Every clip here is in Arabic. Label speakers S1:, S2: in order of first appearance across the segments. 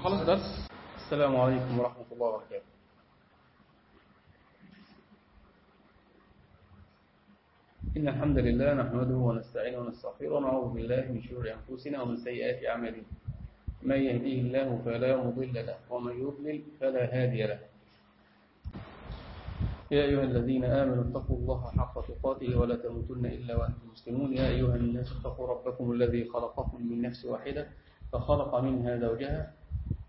S1: خلص درس. السلام عليكم ورحمة الله وبركاته. إن الحمد لله نحمده ونستعينه ونستغفره ونعوذ بالله من شرور أنفسنا ومن سيئات أعمالنا. من يهديه الله فلا مضل له ومن يضلل فلا هادي له. يا أيها الذين آمنوا اتقوا الله حق تقاته ولا تموتن إلا وأنتم مسلمون. يا أيها الناس اتقوا ربكم الذي خلقكم من نفس واحدة فخلق منها زوجها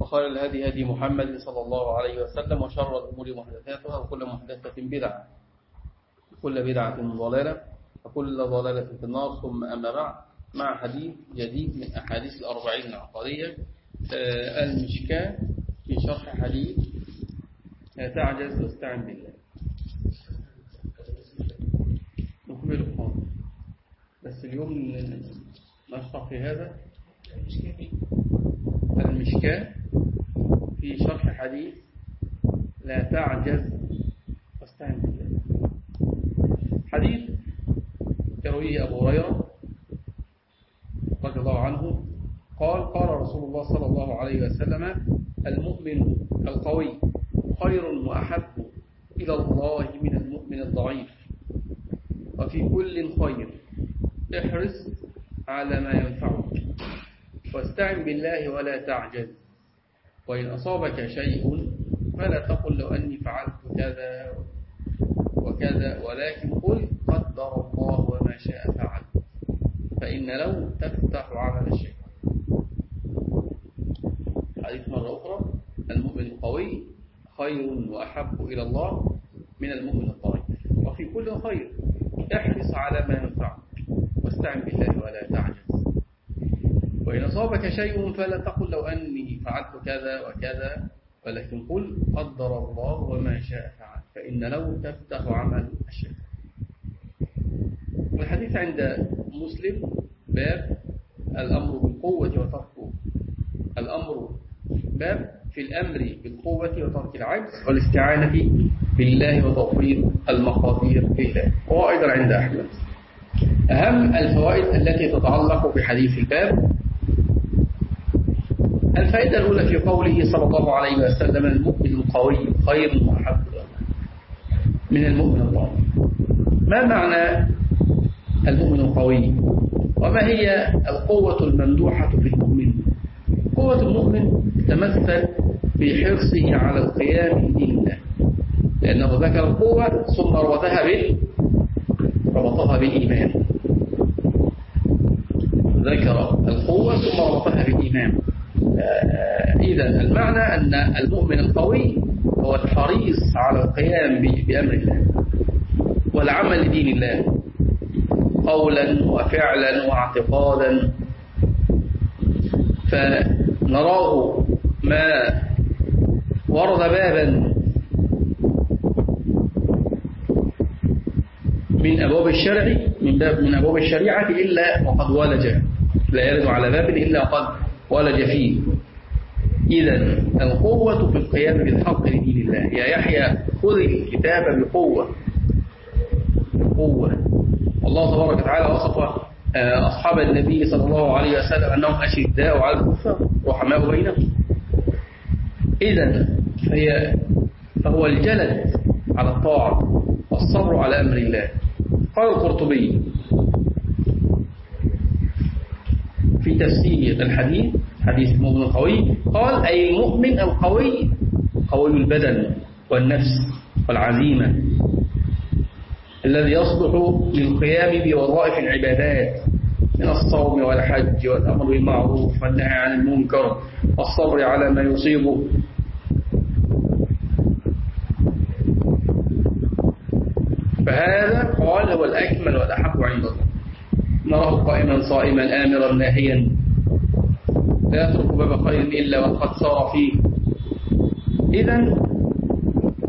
S1: وخير الهدي هدي محمد صلى الله عليه وسلم وشر الأمور محدثاتها وكل محدثة بدعة وكل بدعة ضلالة وكل ضلالة في النار. ثم أما بعد مع حديث جديد من أحاديث الأربعين العقدية المشكاة في شرح حديث لا تعجز واستعن بالله. نكمله بس اليوم نشرح في هذا. المشكاة في شرح حديث لا تعجز واستعن بالله. حديث يرويه أبو هريرة رضي الله عنه قال قال رسول الله صلى الله عليه وسلم المؤمن القوي خير وأحب إلى الله من المؤمن الضعيف. وفي كل خير احرص على ما ينفعك. واستعن بالله ولا تعجز وإن أصابك شيء فلا تقل لو أني فعلت كذا وكذا ولكن قل قدر الله وما شاء فعل. فإن لو تفتح عمل الشيطان. حديث مرة أخرى. المؤمن القوي خير وأحب إلى الله من المؤمن الضعيف وفي كل خير احرص على ما ينفعك. واستعن بالله ولا تعجز وإن أصابك شيء فلا تقل لو أني فعلت كذا وكذا ولكن قل قدر الله وما شاء فعل فإن لو تفتح عمل الشيطان والحديث عند مسلم باب الأمر بالقوة وترك الأمر باب في الأمر بالقوة وترك العجز والاستعانة بالله وتوفيق المقادير لله. وهو أيضا عند أحمد. أهم الفوائد التي تتعلق بحديث الباب الفائدة الأولى في قوله صلى الله عليه وسلم المؤمن القوي خير وأحب من المؤمن الضعيف ما معنى المؤمن القوي؟ وما هي القوة الممدوحة في المؤمن؟ قوة المؤمن تمثل في حرصه على القيام بدين الله لأنه ذكر القوة ثم ربطها بال ربطها بالإيمان. ذكر القوة ثم ربطها بالإيمان. إذا المعنى أن المؤمن القوي هو الحريص على القيام بأمر الله والعمل لدين الله قولا وفعلا واعتقادا. فنراه ما ورد بابا من أبواب الشرع من باب من أبواب الشريعة إلا وقد ولج لا يرد على باب إلا وقد ولج فيه. إذا القوة في القيام بالحق لدين الله. يا يحيى خذ الكتاب بقوة. بقوة الله تبارك وتعالى وصف أصحاب النبي صلى الله عليه وسلم أنهم أشداء على الكفار رحماء بينهم. إذا فهي فهو الجلد على الطاعة والصبر على أمر الله. قال القرطبي في تفسير الحديث حديث المؤمن القوي قال أي المؤمن القوي قوي البدن والنفس والعزيمة الذي يصلح للقيام بوظائف العبادات من الصوم والحج والأمر بالمعروف والنهي عن المنكر والصبر على ما يصيبه. فهذا قال هو الأكمل والأحب عند الله. نراه قائما صائما آمرا ناهيا. لا يترك باب خير إلا وقد صار فيه. إذا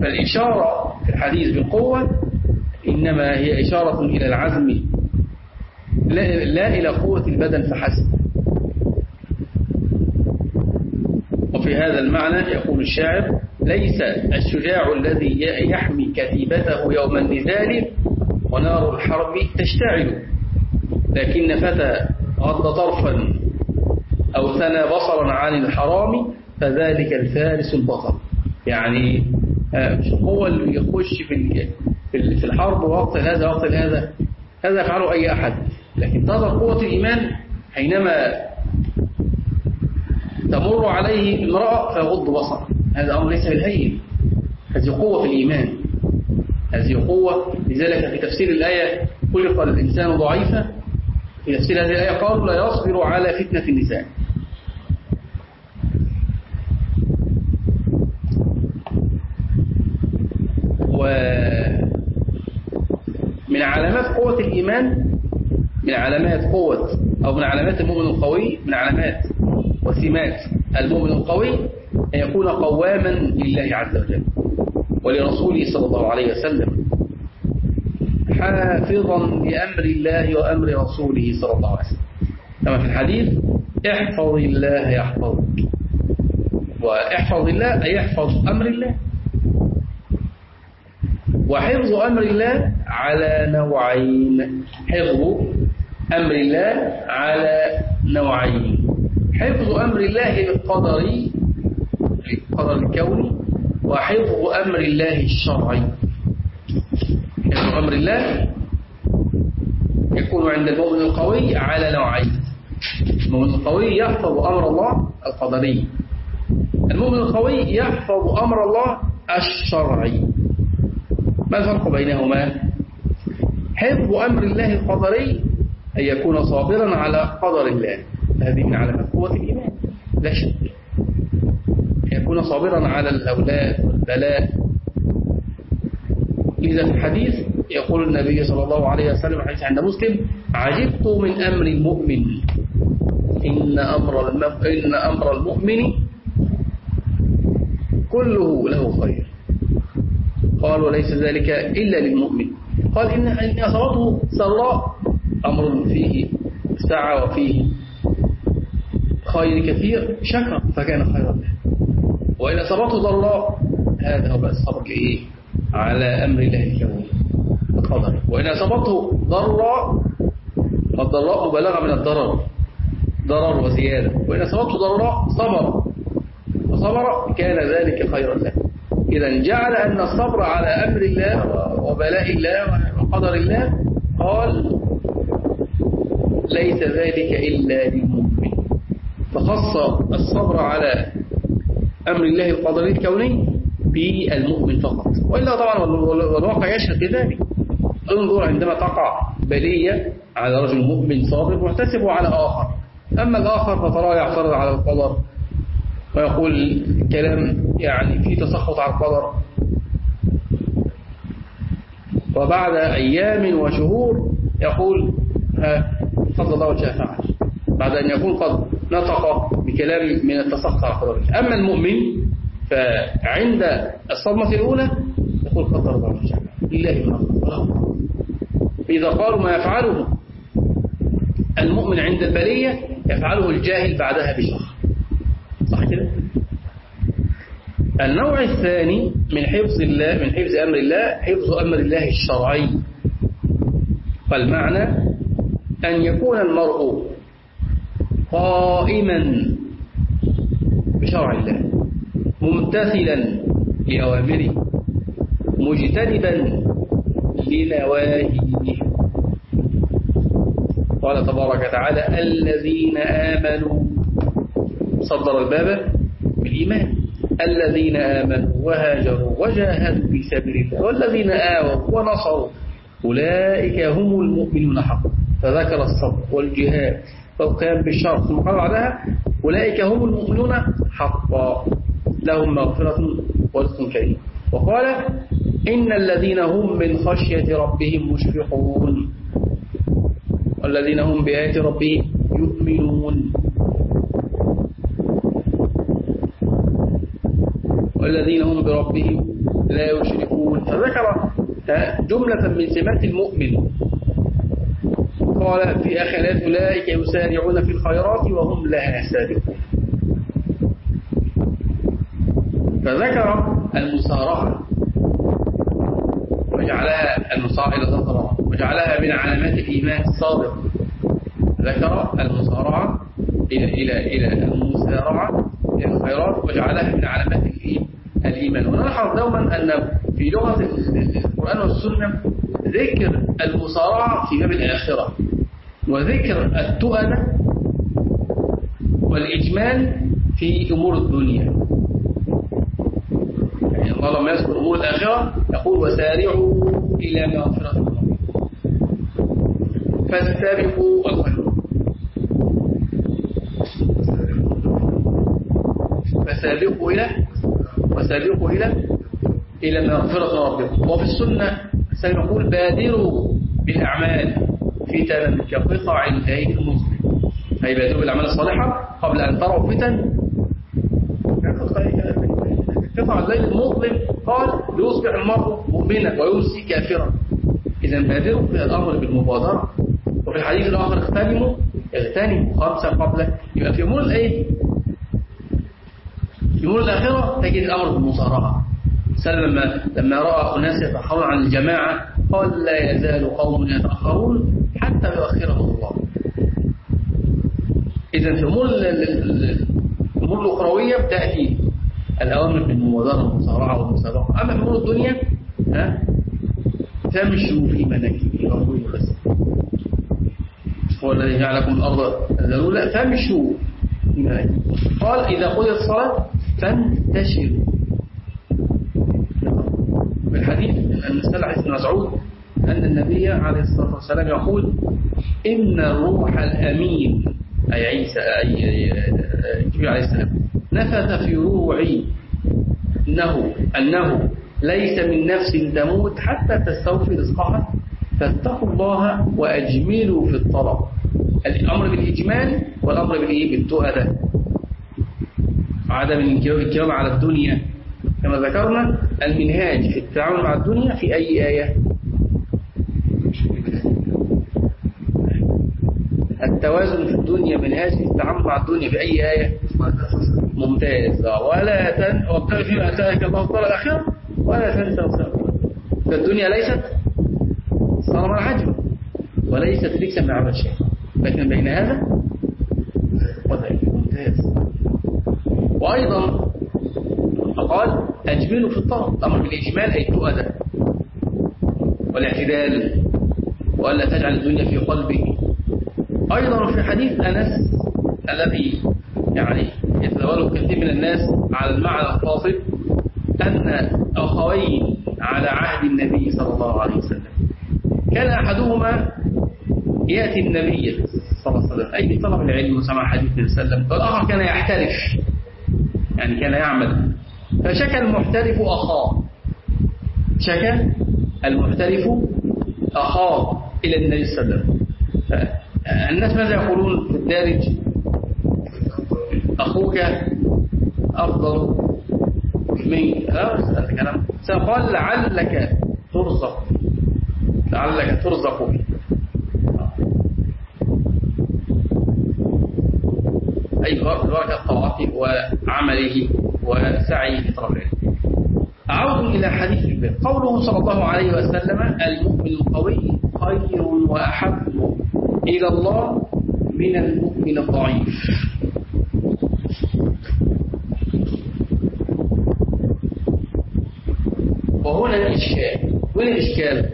S1: فالإشارة في الحديث بالقوة إنما هي إشارة إلى العزم. لا, لا إلى قوة البدن فحسب. وفي هذا المعنى يقول الشاعر ليس الشجاع الذي يحمي كتيبته يوم النزال ونار الحرب تشتعل. لكن فتى غض طرفا. أو ثنى بصرا عن الحرام فذلك الفارس البطل. يعني آه، مش هو اللي يخش في في الحرب وقت هذا وقت هذا. هذا يفعله أي أحد. لكن تظهر قوة الإيمان حينما تمر عليه امرأة فيغض بصره. هذا أمر ليس بالهين. هذه قوة في الإيمان. هذه قوة. لذلك في تفسير الآية خلق الإنسان ضعيفا. في تفسير هذه الآية قالوا لا يصبر على فتنة النساء ومن علامات قوة الإيمان من علامات قوة أو من علامات المؤمن القوي من علامات وسمات المؤمن القوي أن يكون قواما لله عز وجل ولرسوله صلى الله عليه وسلم حافظا لأمر الله وأمر رسوله صلى الله عليه وسلم. كما في الحديث احفظ الله يحفظك. وإحفظ الله أي يحفظ أمر الله. وحفظ أمر الله على نوعين. حفظ أمر الله على نوعين. حفظ أمر الله القدري القدر الكوني وحفظ أمر الله الشرعي. حفظ أمر الله يكون عند المؤمن القوي على نوعين. المؤمن القوي يحفظ أمر الله القدري. المؤمن القوي يحفظ أمر الله الشرعي. ما الفرق بينهما؟ حفظ أمر الله القدري أن يكون صابرا على قدر الله. هذه من علامات قوة الإيمان. لا شك. يكون صابرا على الأولاد والبلاء. إذا في الحديث يقول النبي صلى الله عليه وسلم حديث عند مسلم عجبت من أمر المؤمن. إن أمر, إن أمر المؤمن كله له خير. قال وليس ذلك إلا للمؤمن. قال إن إن أصابته سراء أمر فيه سعة وفيه خير كثير شكر فكان خيرا له. وإن أصابته ضراء هذا هو الصبر إيه؟ على أمر الله الكوني القدر وإن أصابته ضراء فالضراء مبالغة من الضرر. ضرر وزيادة. وإن أصابته ضراء صبر. وصبر كان ذلك خيرا له. إذا جعل أن الصبر على أمر الله وبلاء الله وقدر الله قال ليس ذلك إلا للمؤمن فخص الصبر على أمر الله القدري الكوني بالمؤمن فقط. وإلا طبعا والواقع يشهد بذلك. انظر عندما تقع بلية على رجل مؤمن صابر محتسب على آخر. أما الآخر فتراه يعترض على القدر. ويقول كلام يعني فيه تسخط على القدر. وبعد أيام وشهور يقول ها فضل الله وجه فعل. بعد أن يكون قد نطق بكلام من التسخط على القدر. أما المؤمن فعند الصدمة الأولى يقول قدر الله وجه لله ما قدر إذا قالوا ما يفعله المؤمن عند البلية يفعله الجاهل بعدها بشهر كده النوع الثاني من حفظ الله من حفظ أمر الله حفظ أمر الله الشرعي. فالمعنى أن يكون المرء قائما بشرع الله ممتثلا لأوامره مجتنبا لنواهيه. قال تبارك وتعالى الذين آمنوا صدر الباب بالإيمان. الذين آمنوا وهاجروا وجاهدوا في سبيل الله والذين آووا ونصروا أولئك هم المؤمنون حقا فذكر الصبر والجهاد والقيام بالشرط ثم قال بعدها أولئك هم المؤمنون حقا لهم مغفرة ورزق كريم. وقال إن الذين هم من خشية ربهم مشفقون. والذين هم بآيات ربهم يؤمنون. والذين هم بربهم لا يشركون. فذكر جملة من سمات المؤمن. قال في الآيات أولئك يسارعون في الخيرات وهم لها سابقون فذكر المسارعة وجعلها المسارعة إلى وجعلها من علامات الإيمان الصادق. ذكر المسارعة إلى إلى إلى المسارعة إلى الخيرات. وجعلها من علامات الإيمان. ونلاحظ دوما أن في لغة القرآن والسنة ذكر المسارعة في باب الآخرة وذكر التؤدة والإجمال في أمور الدنيا. يعني الله لما يذكر أمور الآخرة يقول وسارعوا إلى مغفرة الله فاستبقوا الخير فسابقوا إلى وسابقوا إلى إلى مغفرة ربكم وفي السنة سنقول بادروا بالأعمال فتنا كقطع الليل المظلم أي بادروا بالأعمال الصالحة قبل أن تروا فتن. قطع الليل المظلم قال ليصبح المرء مؤمنا ويمسي كافرا. إذا بادروا في الأمر بالمبادرة. وفي الحديث الآخر اغتنموا. اغتنموا خمسة قبل. يبقى في أمور الإيه؟ أمور الآخرة تجد الأمر بالمصارعة سلم لما رأى أناس يتأخرون عن الجماعة قال لا يزال قوم يتأخرون حتى يؤخرهم الله. إذا في أمور الأمور الأخروية تأتي الأوامر بالمبادرة والمصارعة والمسابقة. أما في أمور الدنيا ها تمشوا في مناكبها بس. هو الذي جعلكم الأرض ذلولا فامشوا في قال إذا قضيت الصلاة فانتشروا. الحديث المسألة حديث مسعود أن النبي عليه الصلاة والسلام يقول إن الروح الأمين أي عيسى أي جبريل عليه السلام نفث في روعي إنه أنه ليس من نفس تموت حتى تستوفي رزقها فاتقوا الله وأجملوا في الطلب. الأمر بالإجمال والأمر بالتؤدة عدم الانكرام على الدنيا. كما ذكرنا المنهاج في التعامل مع الدنيا في أي آية؟ التوازن في الدنيا منهاج في التعامل مع الدنيا في أي آية؟ ممتاز. ولا تن وابتغي فيما أتاك الله الدار الآخرة ولا تنسى فالدنيا ليست صار عجبا وليست ليس من عمل شيء لكن بين هذا وذلك. وأيضا فقال أجمله في الطلب الأمر بالإجمال أي التؤدى والاعتدال وألا تجعل الدنيا في قلبه. أيضا في حديث أنس الذي يعني يتداوله كثير من الناس على المعنى الفاصل أن أخوين على عهد النبي صلى الله عليه وسلم. كان أحدهما يأتي النبي صلى الله عليه وسلم أي طلب العلم وسمع حديث النبي صلى الله عليه وسلم والآخر كان يحترف. يعني كان يعمل. فشكى المحترف أخاه. شكى المحترف أخاه إلى النبي صلى الله عليه وسلم الناس ماذا يقولون في الدارج؟ أخوك أفضل من الكلام. سيقال لعلك ترزق. لعلك ترزق به أي بركة طاعته وعمله وسعيه في طلب العلم أعود إلى حديث الباب قوله صلى الله عليه وسلم المؤمن القوي خير وأحب إلى الله من المؤمن الضعيف. وهنا الإشكال. وين الإشكال؟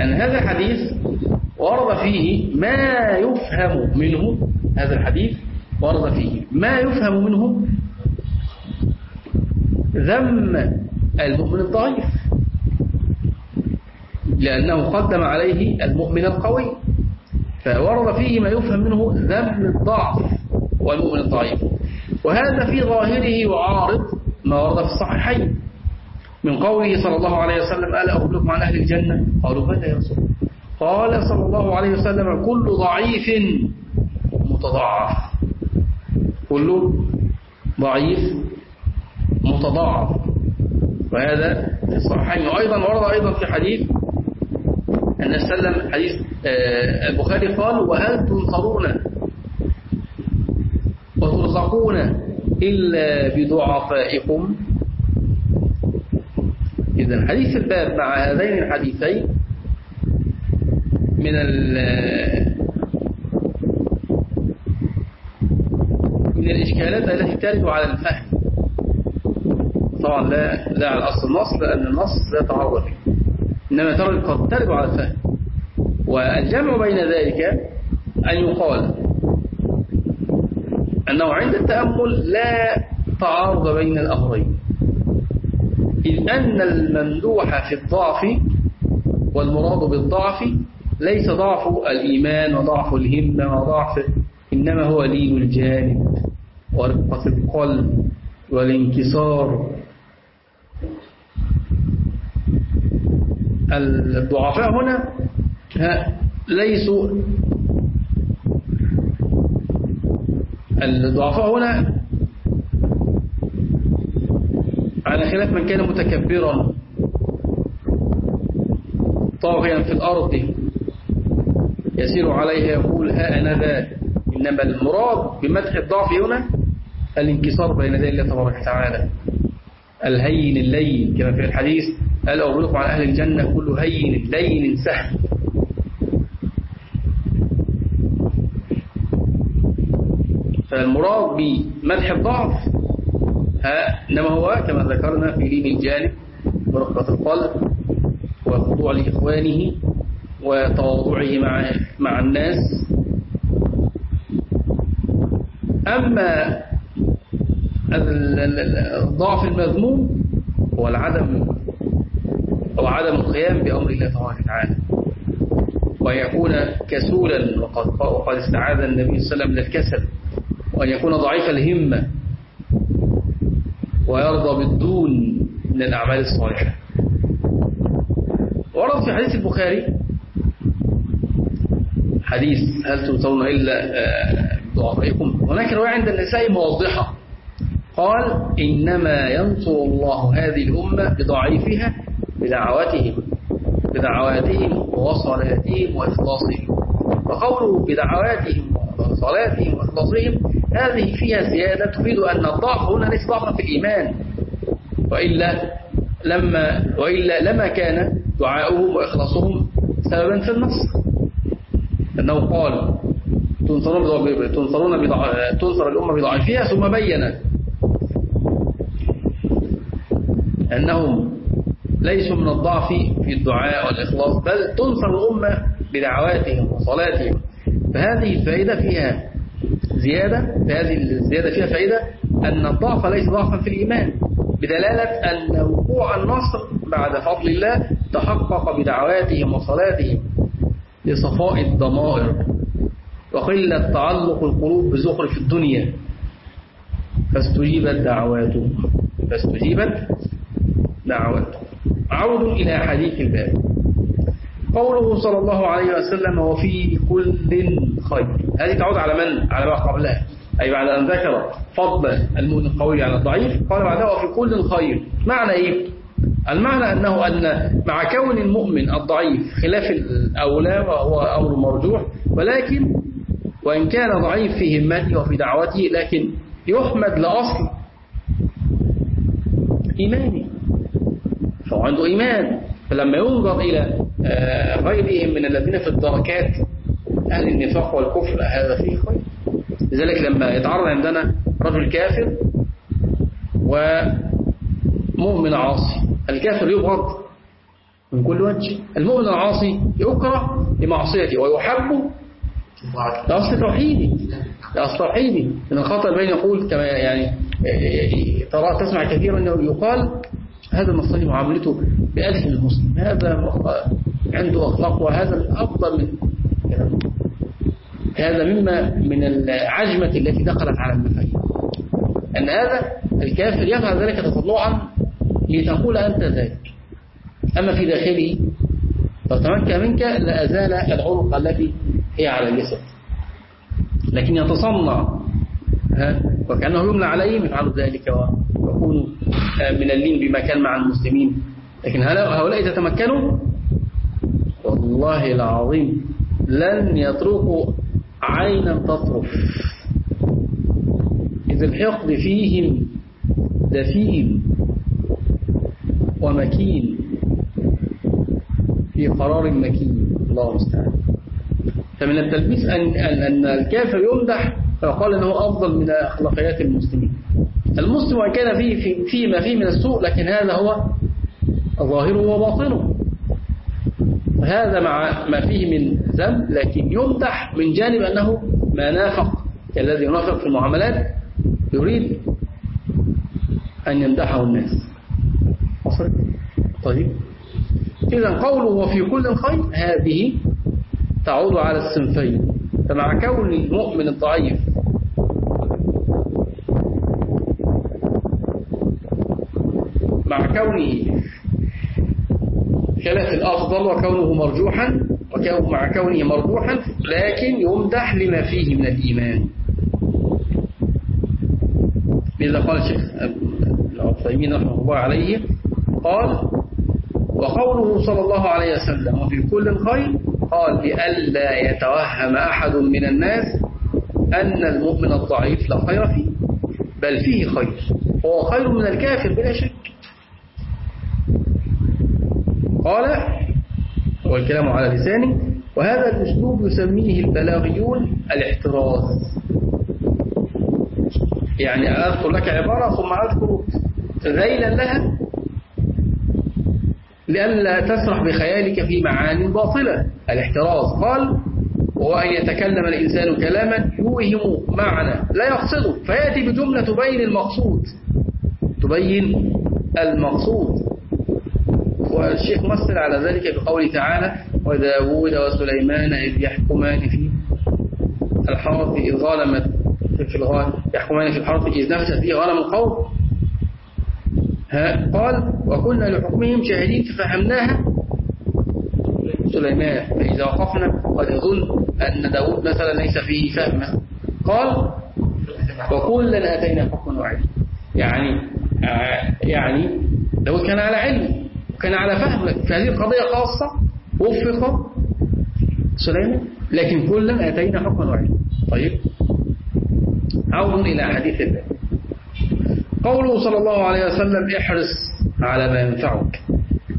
S1: أن هذا الحديث ورد فيه ما يفهم منه هذا الحديث ورد فيه. ما يفهم منه ذم المؤمن الضعيف لأنه قدم عليه المؤمن القوي. فورد فيه ما يفهم منه ذم الضعف والمؤمن الضعيف. وهذا في ظاهره يعارض ما ورد في الصحيحين. من قوله صلى الله عليه وسلم ألا أخبركم عن أهل الجنة؟ قالوا بلى يا رسول قال صلى الله عليه وسلم كل ضعيف متضعف. كل ضعيف متضاعف. وهذا في الصحيحين. وأيضا ورد أيضا في حديث أن سلم حديث آه، البخاري قال وهل تنصرون وترزقون إلا بضعفائكم؟ إذا حديث الباب مع هذين الحديثين من من الإشكالات التي ترد على الفهم. طبعا لا لا على أصل النص لأن النص لا تعرض. فيه إنما ترد قد ترد على الفهم. والجمع بين ذلك أن يقال أنه عند التأمل لا تعارض بين الأمرين. إذ أن الممدوح في الضعف والمراد بالضعف ليس ضعف الإيمان وضعف الهمة وضعف إنما هو لين الجانب. ورقة القلب والانكسار الضعفاء هنا ليسوا الضعفاء هنا على خلاف من كان متكبرا. طاغيا في الأرض. يسير عليها يقول ها أنا ذا. إنما المراد بمدح الضعف هنا الانكسار بين يدي الله تبارك وتعالى. الهين اللين كما في الحديث قال أغلق على أهل الجنة؟ كل هين لين سهل. فالمراد بمدح الضعف إنما هو كما ذكرنا في لين الجانب ورقة القلب وخضوع لإخوانه وتواضعه مع مع الناس. أما الضعف المذموم هو العدم أو عدم القيام بأمر الله تبارك وتعالى. ويكون كسولا وقد, استعاذ النبي صلى الله عليه وسلم من الكسل وأن يكون ضعيف الهمة. ويرضى بالدون من الأعمال الصالحة. ورد في حديث البخاري حديث هل تنصرون إلا آه، بضعفائكم هناك رواية عند النساء موضحة. قال إنما ينصر الله هذه الأمة بضعيفها بدعواتهم بدعواتهم وصلاتهم وإخلاصهم. وقوله بدعواتهم وصلاتهم وإخلاصهم هذه فيها زيادة تفيد أن الضعف هنا ليس ضعفا في الإيمان. وإلا لما وإلا لما كان دعاؤهم وإخلاصهم سببا في النصر. أنه قال تنصرون تنصرون تنصر الأمة بضعفها ثم بين أنهم ليسوا من الضعف في الدعاء والإخلاص بل تنصر الأمة بدعواتهم وصلاتهم. فهذه الفائدة فيها زيادة هذه الزيادة فيها فائدة أن الضعف ليس ضعفا في الإيمان بدلالة أن وقوع النصر بعد فضل الله تحقق بدعواتهم وصلاتهم لصفاء الضمائر وقلة تعلق القلوب بزخرف الدنيا. فاستجيبت دعواتهم. فاستجيبت دعواتهم عود إلى حديث الباب. قوله صلى الله عليه وسلم وفي كل خير. هذه تعود على من؟ على ما قبلها. أي بعد أن ذكر فضل المؤمن القوي على الضعيف قال بعدها وفي كل خير. معنى إيه؟ المعنى أنه أن مع كون المؤمن الضعيف خلاف الأولى وهو أمر مرجوح ولكن وإن كان ضعيف في همته وفي دعوته لكن يحمد لأصل إيمانه. فهو عنده إيمان. فلما ينظر إلى آه، غيرهم من الذين في الدركات أهل النفاق والكفر هذا فيه خير. لذلك لما يتعرض عندنا رجل كافر ومؤمن عاصي الكافر يبغض من كل وجه. المؤمن العاصي يكره لمعصيته ويحب لأصل توحيدي لأصل توحيدي إن الخطأ بين يقول كما يعني ترى تسمع كثيرا أنه يقال هذا النصراني معاملته بألف المسلم. هذا عنده أخلاق وهذا الأفضل من هذا مما من العجمة التي دخلت على المفاهيم. أن هذا الكافر يفعل ذلك تطلعا لتقول أنت ذلك أما في داخله لو تمكن منك لأزال العنق التي هي على الجسد لكن يتصنع وكأنه يمنع عليه يفعل ذلك ويكونوا من اللين بما كان مع المسلمين. لكن هؤلاء إذا تمكنوا والله العظيم لن يتركوا عينا تطرف. إذ الحقد فيهم دفين ومكين في قرار مكين. الله المستعان. فمن التلبيس أن, أن الكافر يمدح فيقال أنه أفضل من أخلاقيات المسلمين. المسلم وإن كان فيه فيه ما فيه من السوء لكن هذا هو ظاهره وباطنه. هذا مع ما فيه من ذنب لكن يمدح من جانب أنه ما نافق. كالذي ينافق في المعاملات يريد أن يمدحه الناس. طيب. إذا قوله وفي كل خير هذه تعود على الصنفين. فمع كون المؤمن الضعيف مع كونه خلاف الأفضل وكونه مرجوحا مع كونه مرجوحا لكن يمدح لما فيه من الإيمان. لذا قال الشيخ العثيمين رحمه الله عليه قال وقوله صلى الله عليه وسلم وفي كل خير قال لئلا يتوهم أحد من الناس أن المؤمن الضعيف لا خير فيه بل فيه خير. هو خير من الكافر بلا شك. قال والكلام على لسانه وهذا الأسلوب يسميه البلاغيون الاحتراز. يعني أذكر لك عبارة ثم أذكر ذيلا لها لئلا تسرح بخيالك في معان باطلة الاحتراز. قال وهو أن يتكلم الإنسان كلاما يوهم معنى لا يقصده فيأتي بجملة تبين المقصود. تبين المقصود. والشيخ مثل على ذلك بقوله تعالى وداود وسليمان إذ يحكمان في الحرث إذ ظلمت في الغار يحكمان في الحرث إذ نفست فيه غنم القوم. قال وكنا لحكمهم شاهدين ففهمناها. سليمان فإذا وقفنا قد يظن أن داود مثلا ليس فيه فهم قال وكلا أتينا حكما وعلما. يعني يعني داود كان على علم. وكان على فهم في هذه القضية خاصة وفق سليمان. لكن كلا أتينا حكما وعلما طيب. عود إلى حديث الله. قوله صلى الله عليه وسلم احرص على ما ينفعك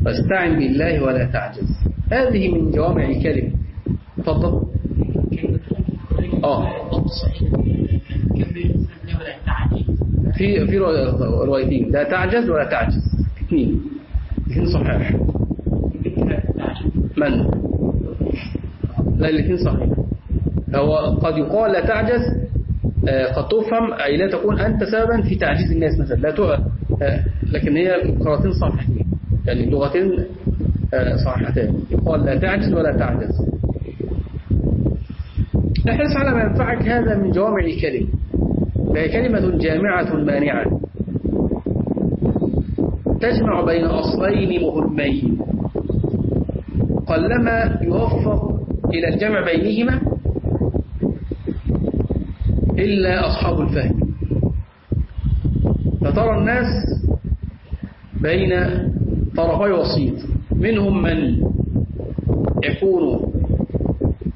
S1: واستعن بالله ولا تعجز. هذه من جوامع الكلم تفضل. آه. في في روايتين. لا تعجز ولا تعجز. اثنين. اثنين صحيح. من؟ لا الاثنين صحيح. هو قد يقال لا تعجز قد تفهم أي لا تكون أنت سببا في تعجيز الناس مثلا. لا تؤ... لكن هي قراءتين صحيحتين يعني لغتين صحيحتان يقال لا تعجز ولا تعجز. احرص على ما ينفعك هذا من جوامع الكلم فهي كلمة جامعة مانعة. تجمع بين أصلين مهمين. قلما يوفق إلى الجمع بينهما إلا أصحاب الفهم. فترى الناس بين طرفي وسيط. منهم من يكون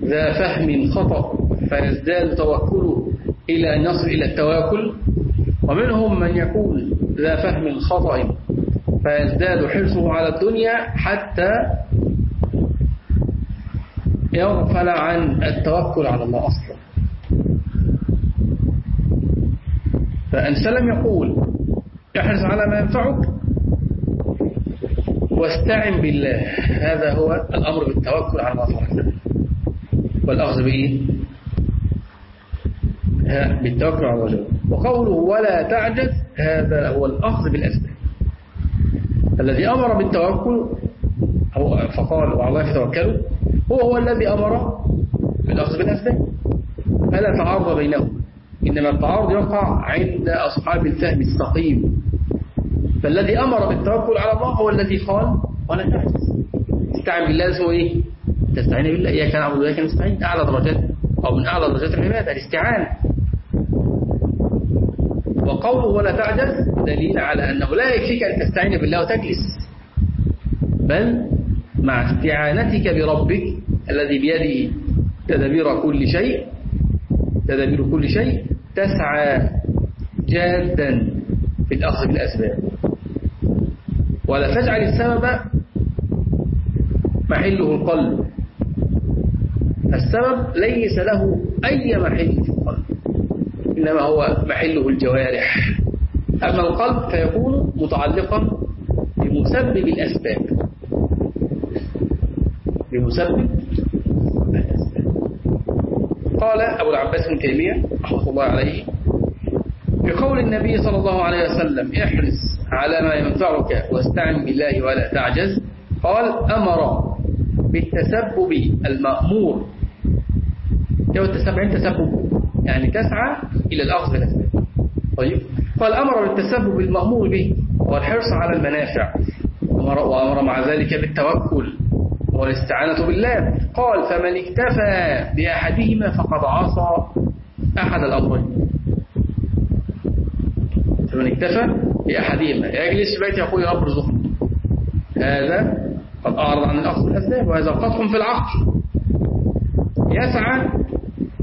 S1: ذا فهم خطأ فيزداد توكله إلى أن يصل إلى التواكل. ومنهم من يكون ذا فهم خطأ. فيزداد حرصه على الدنيا حتى يغفل عن التوكل على الله أصلا. فأن سلم يقول احرص على ما ينفعك واستعن بالله. هذا هو الأمر بالتوكل على الله سبحانه والأخذ بإيه بالتوكل على الله وقوله ولا تعجز هذا هو الأخذ بالأسباب. الذي أمر بالتوكل أو فقال وعلى الله فتوكلوا هو هو الذي أمر بالأخذ بالأسباب. فلا تعارض بينهم؟ إنما التعارض يقع عند أصحاب الفهم السقيم. فالذي أمر بالتوكل على الله هو الذي قال ولا تعجز تستعين بالله اسمه إيه؟ تستعين بالله. إياك نعبد وإياك نستعين. أعلى درجات أو من أعلى درجات العبادة الاستعانة. وقوله ولا تعجز. دليل على أنه لا يكفيك أن تستعين بالله وتجلس. بل مع استعانتك بربك الذي بيده تدبير كل شيء تدبير كل شيء تسعى جادا في الأخذ بالأسباب. ولا تجعل السبب محله القلب. السبب ليس له أي محل في القلب إنما هو محله الجوارح. أما القلب فيكون متعلقا بمسبب الأسباب. بمسبب الأسباب. قال أبو العباس بن تيمية رحمة الله عليه بقول النبي صلى الله عليه وسلم احرص على ما ينفعك واستعن بالله ولا تعجز. قال أمر بالتسبب المأمور. يو التسبب عند تسبب يعني تسعى إلى الأخذ بالأسباب طيب. قال أمر بالتسبب المأمور به والحرص على المنافع. وأمر مع ذلك بالتوكل والاستعانة بالله. قال فمن اكتفى بأحدهما فقد عصى أحد الأمرين فمن اكتفى بأحدهما. يجلس في بيت يقول يا رب ارزقني. هذا قد أعرض عن الأخذ بالأسباب وهذا قطع في العقل. يسعى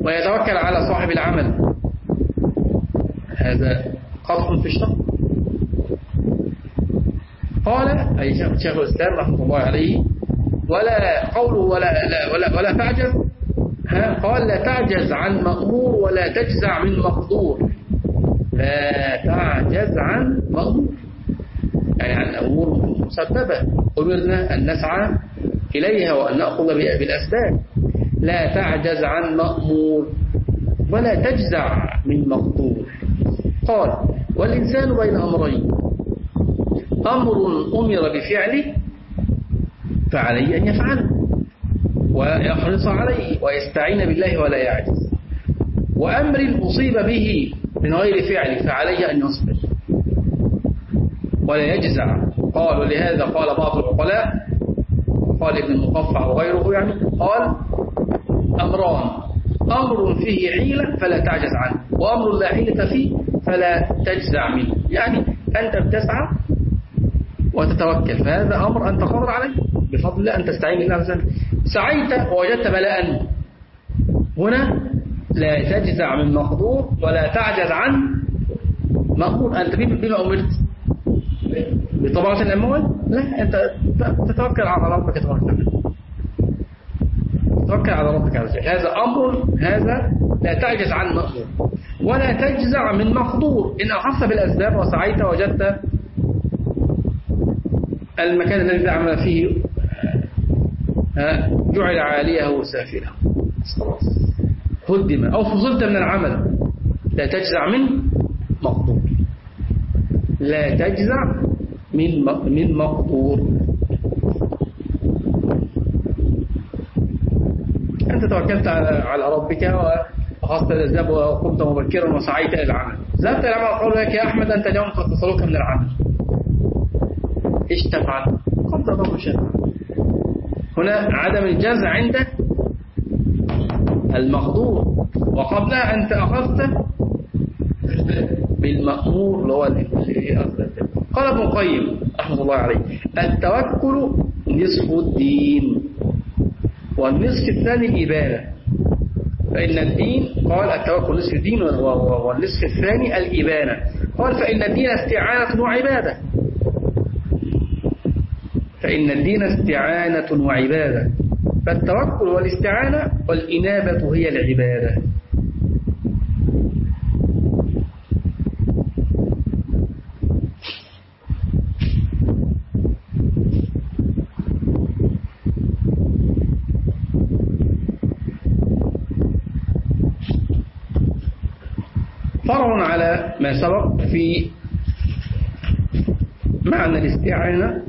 S1: ويتوكل على صاحب العمل. هذا قطع في الشر قال أي شيخ الإسلام رحمة الله عليه ولا قوله ولا, لا ولا, ولا تعجز. ها قال لا تعجز عن مأمور ولا تجزع من مقدور. لا تعجز عن مأمور. يعني عن أمور مسببة. أمرنا أن نسعى إليها وأن نأخذ بالأسباب. لا تعجز عن مأمور ولا تجزع من مقدور. قال والإنسان بين أمرين. أمر أمر بفعله فعليه أن يفعله ويحرص عليه ويستعين بالله ولا يعجز. وأمر أصيب به من غير فعله فعليه أن يصبر. ولا يجزع. قال ولهذا قال بعض العقلاء قال ابن المقفع وغيره يعني قال أمران. أمر فيه حيلة فلا تعجز عنه وأمر لا حيلة فيه فلا تجزع منه. يعني أنت بتسعى وتتوكل فهذا أمر أنت قادر عليه. بفضل الله أن تستعين بالله عز وجل. سعيت ووجدت بلاء. هنا لا تجزع من مقدور ولا تعجز عن مقدور. أنت بما أمرت بطبيعة الأموال؟ لا أنت تتوكل على ربك تبارك وتعالى توكل على ربك عز وجل. هذا أمر هذا لا تعجز عن مقدور. ولا تجزع من مقدور. إن أخذت بالأسباب وسعيت وجدت المكان الذي تعمل فيه جعل عاليه سافله. هدم أو فصلت من العمل. لا تجزع من مقدور. لا تجزع من من مقدور. أنت توكلت على ربك وأخذت الأسباب وقمت مبكرا وسعيت إلى العمل. ذهبت إلى العمل قالوا لك يا أحمد أنت اليوم قد تصلك من العمل. إيش تفعل؟ قمت شيئا هنا عدم الجزع عند المقدور. وقبلها أنت أخذت بالمأمور اللي هو قال ابن القيم رحمة الله عليه التوكل نصف الدين. والنصف الثاني الإبانة. فإن الدين قال التوكل نصف الدين والنصف الثاني الإبانة. قال فإن الدين استعانة وعبادة. فإن الدين استعانة وعبادة. فالتوكل والاستعانة والإنابة هي العبادة فرع على ما سبق في معنى الاستعانة.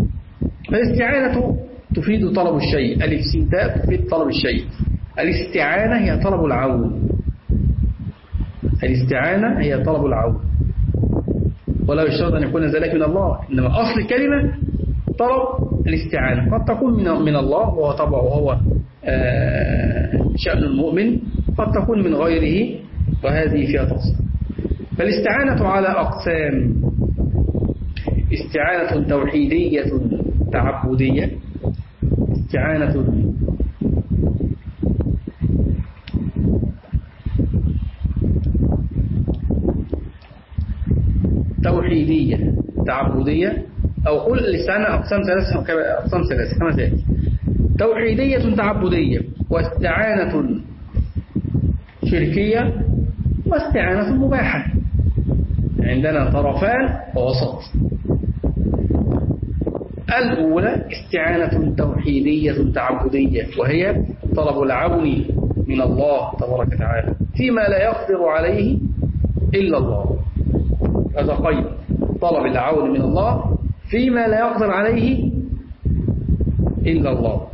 S1: فالاستعانة تفيد طلب الشيء. الاستمتاع تفيد طلب الشيء. الاستعانة هي طلب العون. الاستعانة هي طلب العون. ولا يشترط أن يكون ذلك من الله. إنما أصل الكلمة طلب الاستعانة. قد تكون من الله وهو طبعه وهو شأن المؤمن. قد تكون من غيره وهذه فيها تفصيل. فالاستعانة على أقسام. استعانة توحيدية تعبدية. استعانة توحيدية تعبدية. أو قل الاستعانة أقسام ثلاثة أقسام ثلاثة كما سيأتي توحيدية تعبدية واستعانة شركية واستعانة مباحة. عندنا طرفان ووسط. الأولى استعانة توحيدية تعبدية وهي طلب العون من الله تبارك وتعالى فيما لا يقدر عليه إلا الله. هذا قيد طلب العون من الله فيما لا يقدر عليه إلا الله.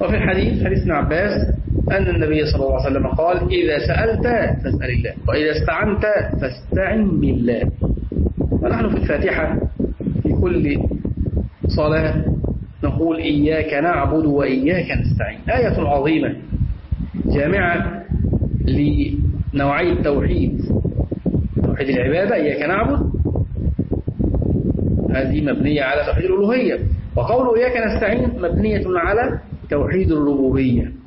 S1: وفي الحديث حديث ابن عباس أن النبي صلى الله عليه وسلم قال إذا سألت فاسأل الله وإذا استعنت فاستعن بالله. ونحن في الفاتحة في كل صلاة نقول إياك نعبد وإياك نستعين. آية عظيمة جامعة لنوعي التوحيد. توحيد العبادة إياك نعبد. هذه مبنية على توحيد الألوهية. وقول إياك نستعين مبنية على توحيد الربوبية.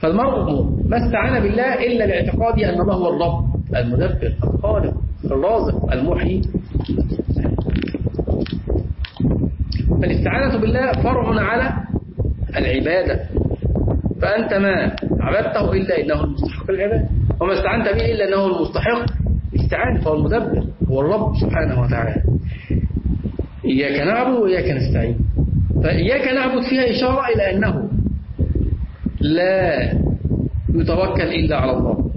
S1: فالمرء ما استعان بالله إلا لاعتقاد أن الله هو الرب المدبر الخالق الرازق المحيي. فالاستعانة بالله فرع على العبادة. فأنت ما عبدته إلا إنه المستحق العبادة. وما استعنت به إلا إنه المستحق استعان فهو المدبر هو الرب سبحانه وتعالى. إياك نعبد وإياك نستعين. فإياك نعبد فيها إشارة إلى أنه لا يتوكل إلا على الله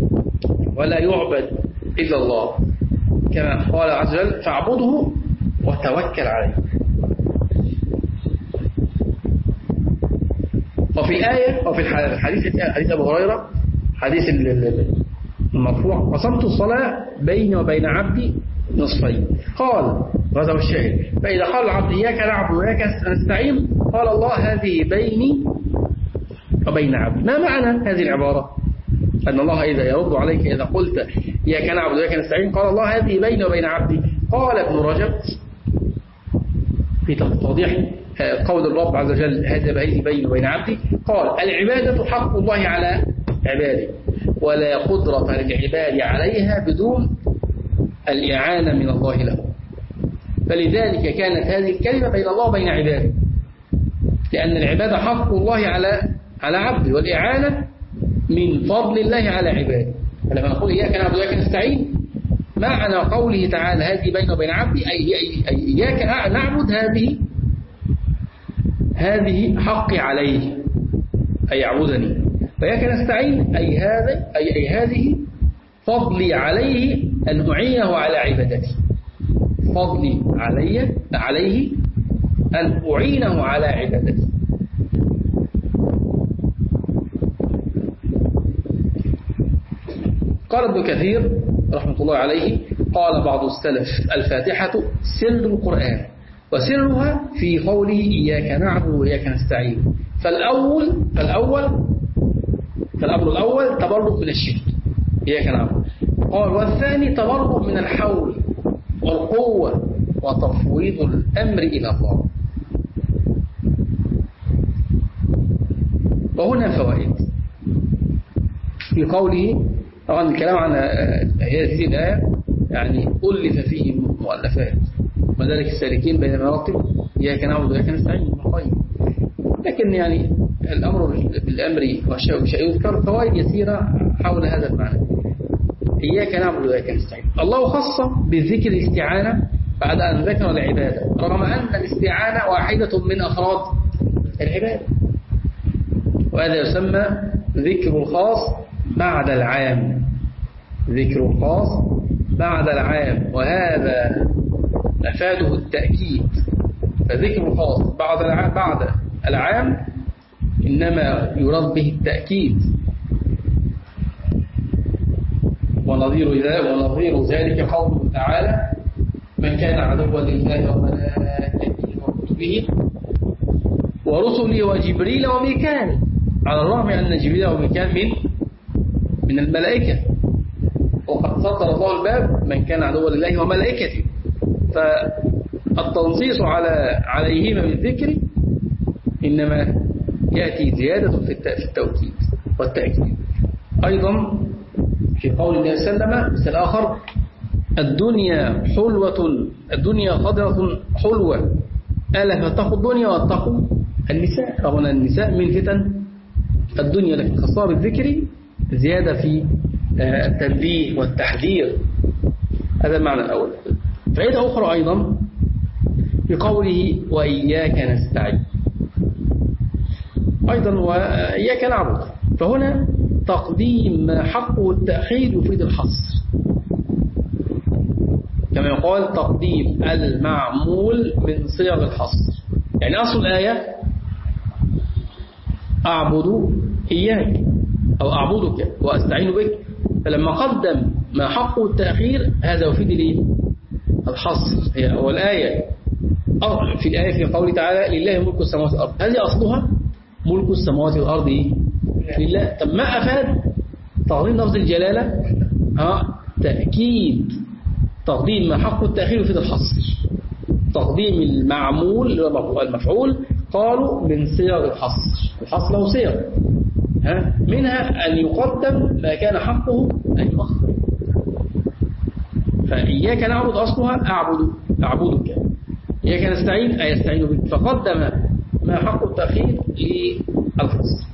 S1: ولا يعبد إلا الله. كما قال عز وجل فاعبده وتوكل عليه. وفي آية وفي الحديث حديث أبو هريرة حديث المرفوع قسمت الصلاة بيني وبين عبدي نصفين. قال هذا هو الشاهد فإذا قال العبد إياك نعبد وإياك نستعين قال الله هذه بيني وبين عبدي ما معنى هذه العبارة؟ أن الله إذا يرد عليك إذا قلت إياك نعبد وإياك نستعين قال الله هذه بيني وبين عبدي. قال ابن رجب في توضيح قول الرب عز وجل هذا بيني وبين عبدي. قال العبادة حق الله على عباده ولا قدرة للعباد عليها بدون الإعانة من الله له. فلذلك كانت هذه الكلمة بين الله وبين عباده لأن العبادة حق الله على على عبده والإعانة من فضل الله على عباده. فلما نقول إياك نعبد وإياك نستعين. معنى قوله تعالى هذه بين وبين عبدي أي, أي, أي إياك نعبد هذه هذه حقي عليه أي يعبدني وإياك نستعين أي هذا أي, أي هذه فضلي عليه أن أعينه على عبادتي. فضلي علي عليه أن أعينه على عبادتي. قال ابن كثير رحمة الله عليه قال بعض السلف الفاتحة سر القرآن وسرها في قوله إياك نعبد وإياك نستعين. فالأول فالأول فالأمر الأول تبرك من الشرك إياك نعبد. قال والثاني تبرك من الحول والقوة وتفويض الأمر إلى الله. وهنا فوائد. في قوله طبعا الكلام عن هذه الآية يعني ألف فيه مؤلفات مدارك السالكين بين مراتب إياك نعبد وإياك نستعين طيب لكن يعني الأمر بالأمر يذكر فوائد يسيرة حول هذا المعنى. إياك نعبد وإياك نستعين. الله خص بالذكر الاستعانة بعد أن ذكر العبادة رغم أن الاستعانة واحدة من أفراد العبادة. وهذا يسمى ذكر الخاص بعد العام. ذكر الخاص بعد العام وهذا أفاده التأكيد. فذكر الخاص بعد العام, بعد العام إنما يراد به التأكيد. ونظير ذلك ونظير ذلك قوله تعالى من كان عدوا لله وملائكته وكتبه ورسله وجبريل وميكال. على الرغم أن جبريل وميكال من من الملائكة. وقد سطر الله الباب من كان عدوا لله وملائكته. فالتنصيص على عليهما بالذكر إنما يأتي زيادة في التوكيد والتأكيد. أيضا في قول الله وسلم مثل آخر الدنيا حلوة الدنيا خضرة حلوة. ألا فتقوا الدنيا واتقوا النساء. رغم النساء من فتن الدنيا لكن خاصة بالذكر زيادة في التنبيه والتحذير. هذا المعنى الأول. فائدة أخرى أيضا بقوله وإياك نستعين. أيضا وإياك نعبد. فهنا تقديم ما حقه التأخير يفيد الحصر. كما يقال تقديم المعمول من صيغ الحصر. يعني أصل الآية أعبد إياك أو أعبدك وأستعين بك. فلما قدم ما حقه التأخير هذا يفيد ليه الحصر. هي أول آية. في الآية في قوله تعالى لله ملك السماوات والأرض هذه أصلها ملك السماوات والأرض. إيه؟ لله. طب ما أفاد تقديم لفظ الجلالة؟ ها تأكيد. تقديم ما حق التأخير في الحصر. تقديم المعمول المفعول قالوا من صيغ الحصر. الحصر له صيغ. ها؟ منها أن يقدم ما كان حقه أن يؤخر. فإياك نعبد أصلها أعبد أعبدك. إياك نستعين أي يستعين بك. فقدم ما حق التأخير للفصل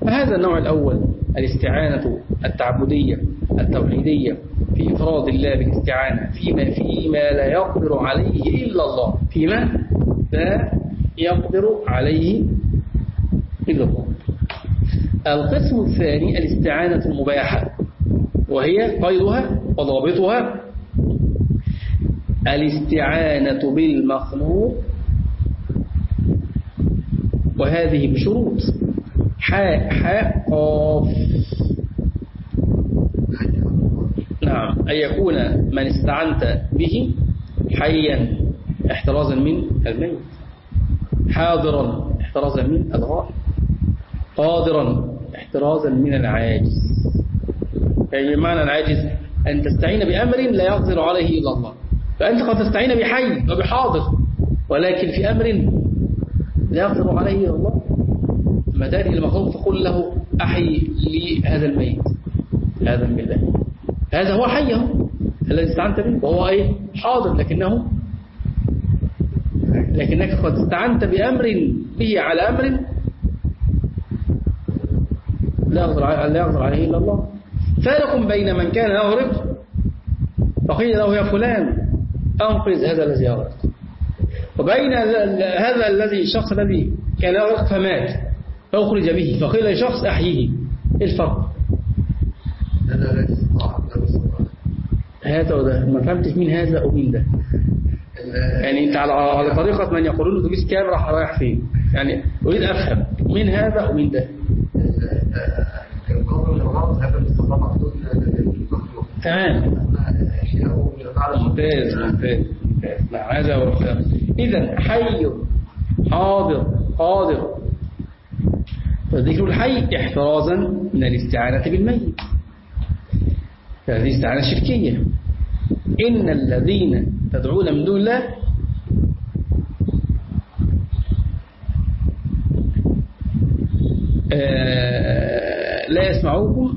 S1: فهذا النوع الأول الاستعانة التعبدية التوحيدية في إفراد الله بالاستعانة فيما, فيما لا يقدر عليه إلا الله. فيما لا يقدر عليه إلا الله. القسم الثاني الاستعانة المباحة وهي قيدها وضابطها. الاستعانة بالمخلوق وهذه بشروط. حاء حاء قاف. نعم أن يكون من استعنت به حيا احترازا من الميت. حاضرا احترازا من الغائب. قادرا احترازا من العاجز. يعني معنى العاجز أن تستعين بأمر لا يقدر عليه إلا الله. فأنت قد تستعين بحي وبحاضر ولكن في أمر لا يقدر عليه إلا الله لما تأتي المخلوق فقل له أحي لي هذا الميت هذا بالله هذا هو حيه الذي استعنت به وهو إيه؟ حاضر لكنه لكنك قد استعنت بأمر به على أمر لا يغفر عليه إلا الله. فارق بين من كان يغرق فقيل له يا فلان أنقذ هذا الذي يغرق وبين هذا الذي الشخص الذي كان يغرق فمات فأخرج به. فقيل لشخص أحييه الفرق؟ هذا وده ما فهمتش مين هذا ومين ده. يعني أنت على على طريقة من يقولون اتوبيس كام راح رايح فين؟ يعني أريد أفهم مين هذا ومين ده. تمام. ممتاز ممتاز نعم هذا هو اذا حي حاضر قادر. فذكر الحي احترازا من الاستعانة بالميت. هذه استعانة شركية. إن الذين تدعون من دون الله آه، لا يسمعوكم.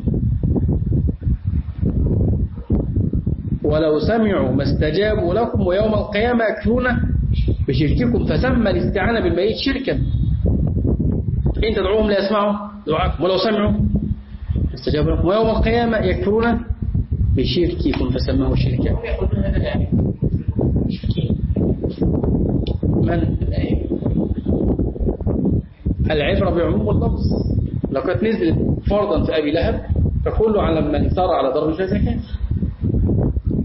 S1: ولو سمعوا ما استجابوا لكم ويوم القيامة يكفرون بشرككم فسمى الاستعانة بالميت شركا. إن تدعوهم لا يسمعوا دعاكم ولو سمعوا استجابوا لكم ويوم القيامة يكفرون بشرككم فسماه شركا. من؟ العبرة بعموم اللفظ كانت نزلت فرضا في أبي لهب فكل على من سار على ضرب زكاة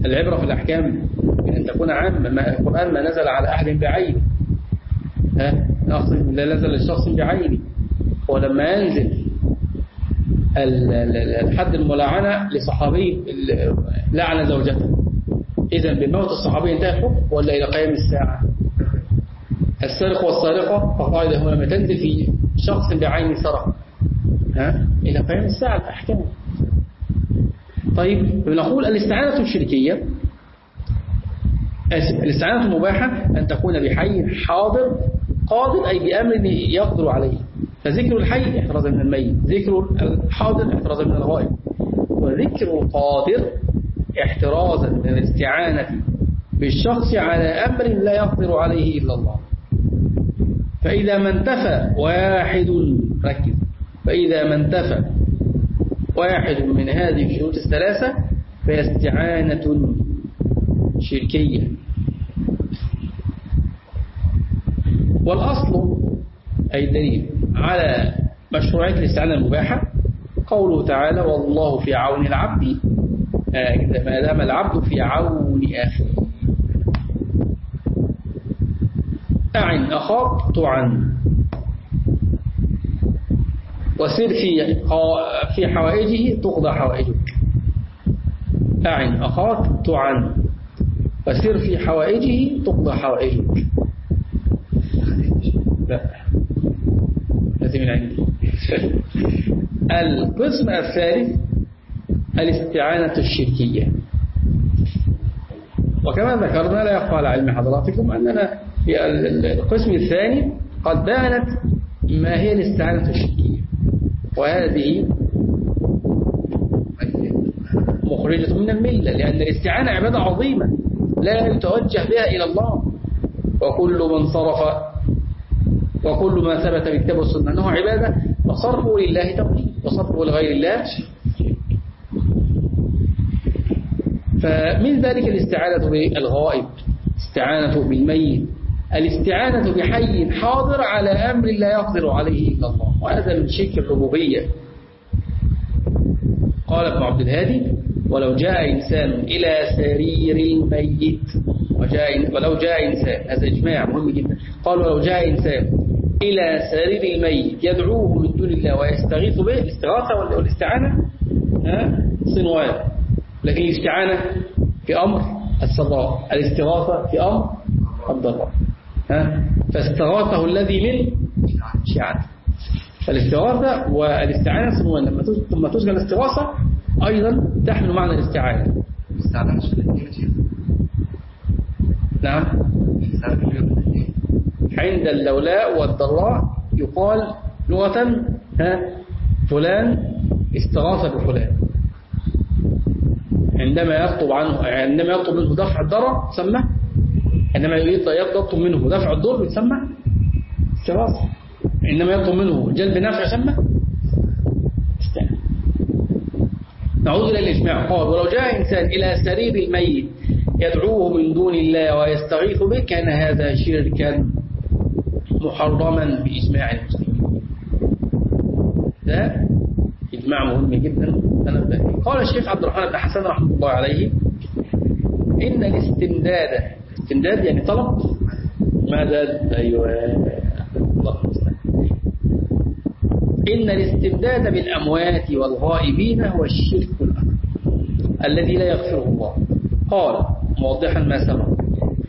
S1: العبرة في الأحكام أن تكون عامة ما القرآن ما نزل على أحد بعينه. ها؟ لا نزل لشخص بعينه. ولما ينزل الحد الملاعنة لصحابي لعن زوجته. إذا بموت الصحابي انتهى الحكم ولا إلى قيام الساعة. السارق والسارقة فقاعدة هنا لما تنزل في شخص بعين سرق ها؟ إلى قيام الساعة الأحكام طيب بنقول الاستعانة الشركية. آسف الاستعانة المباحة أن تكون بحي حاضر قادر أي بأمر يقدر عليه. فذكر الحي احترازا من الميت. ذكر الحاضر احترازا من الغائب. وذكر القادر احترازا من الاستعانة بالشخص على أمر لا يقدر عليه إلا الله. فإذا ما انتفى واحد ركز. فإذا ما انتفى واحد من هذه الشروط الثلاثة فهي استعانة شركية. والأصل أي دليل على مشروعية الاستعانة المباحة قوله تعالى والله في عون العبد. آه، ما دام العبد في عون أخيه. أعن أخاك تعن. وسر في في حوائجه تقضى حوائجك. أعن أخاك تعن. وسر في حوائجه تقضى حوائجك. لا. هذه من عندي. القسم الثالث الاستعانة الشركية. وكما ذكرنا لا يخفى على علم حضراتكم أننا في القسم الثاني قد بانت ما هي الاستعانة الشركية. وهذه مخرجة من الملة لأن الاستعانة عبادة عظيمة لا يتوجه بها إلى الله. وكل من صرف وكل ما ثبت بالكتاب والسنة أنه عبادة فصرفه لله توحيد وصرفه لغير الله فمن ذلك الاستعانة بالغائب استعانة بالميت. الاستعانة بحي حاضر على أمر لا يقدر عليه إلا الله. وهذا من شرك الربوبية. قال ابن عبد الهادي ولو جاء إنسان إلى سرير الميت وجاء ولو جاء إنسان هذا إجماع مهم جدا. قال ولو جاء إنسان إلى سرير الميت يدعوه من دون الله ويستغيث به الاستغاثة والاستعانة صنوان لكن الاستعانة في أمر الصلاة الاستغاثة في أمر الضراء فاستغاثه الذي من شيعته. فالاستغاثة والاستعانة سنوان لما ثم تسجل الاستغاثة أيضا تحمل معنى الاستعانة. نعم. عند اللولاء والضراء يقال لغة ها؟ فلان استغاث بفلان. عندما يطلب عنه عندما يطلب منه دفع الضرر سمى عندما يطلب منه دفع الضر يسمى استغاثة عندما يطلب منه جلب نفع يسمى استعانة نعود إلى الإجماع. قال ولو جاء إنسان إلى سرير الميت يدعوه من دون الله ويستغيث به كان هذا شركا محرما بإجماع المسلمين. ده إجماع مهم جدا. قال الشيخ عبد الرحمن بن حسن رحمة الله عليه إن الاستمداد استمداد يعني طلب. مدد أيوة. الله إن الاستمداد بالأموات والغائبين هو الشرك الأكبر الذي لا يغفره الله. قال موضحا ما سبق.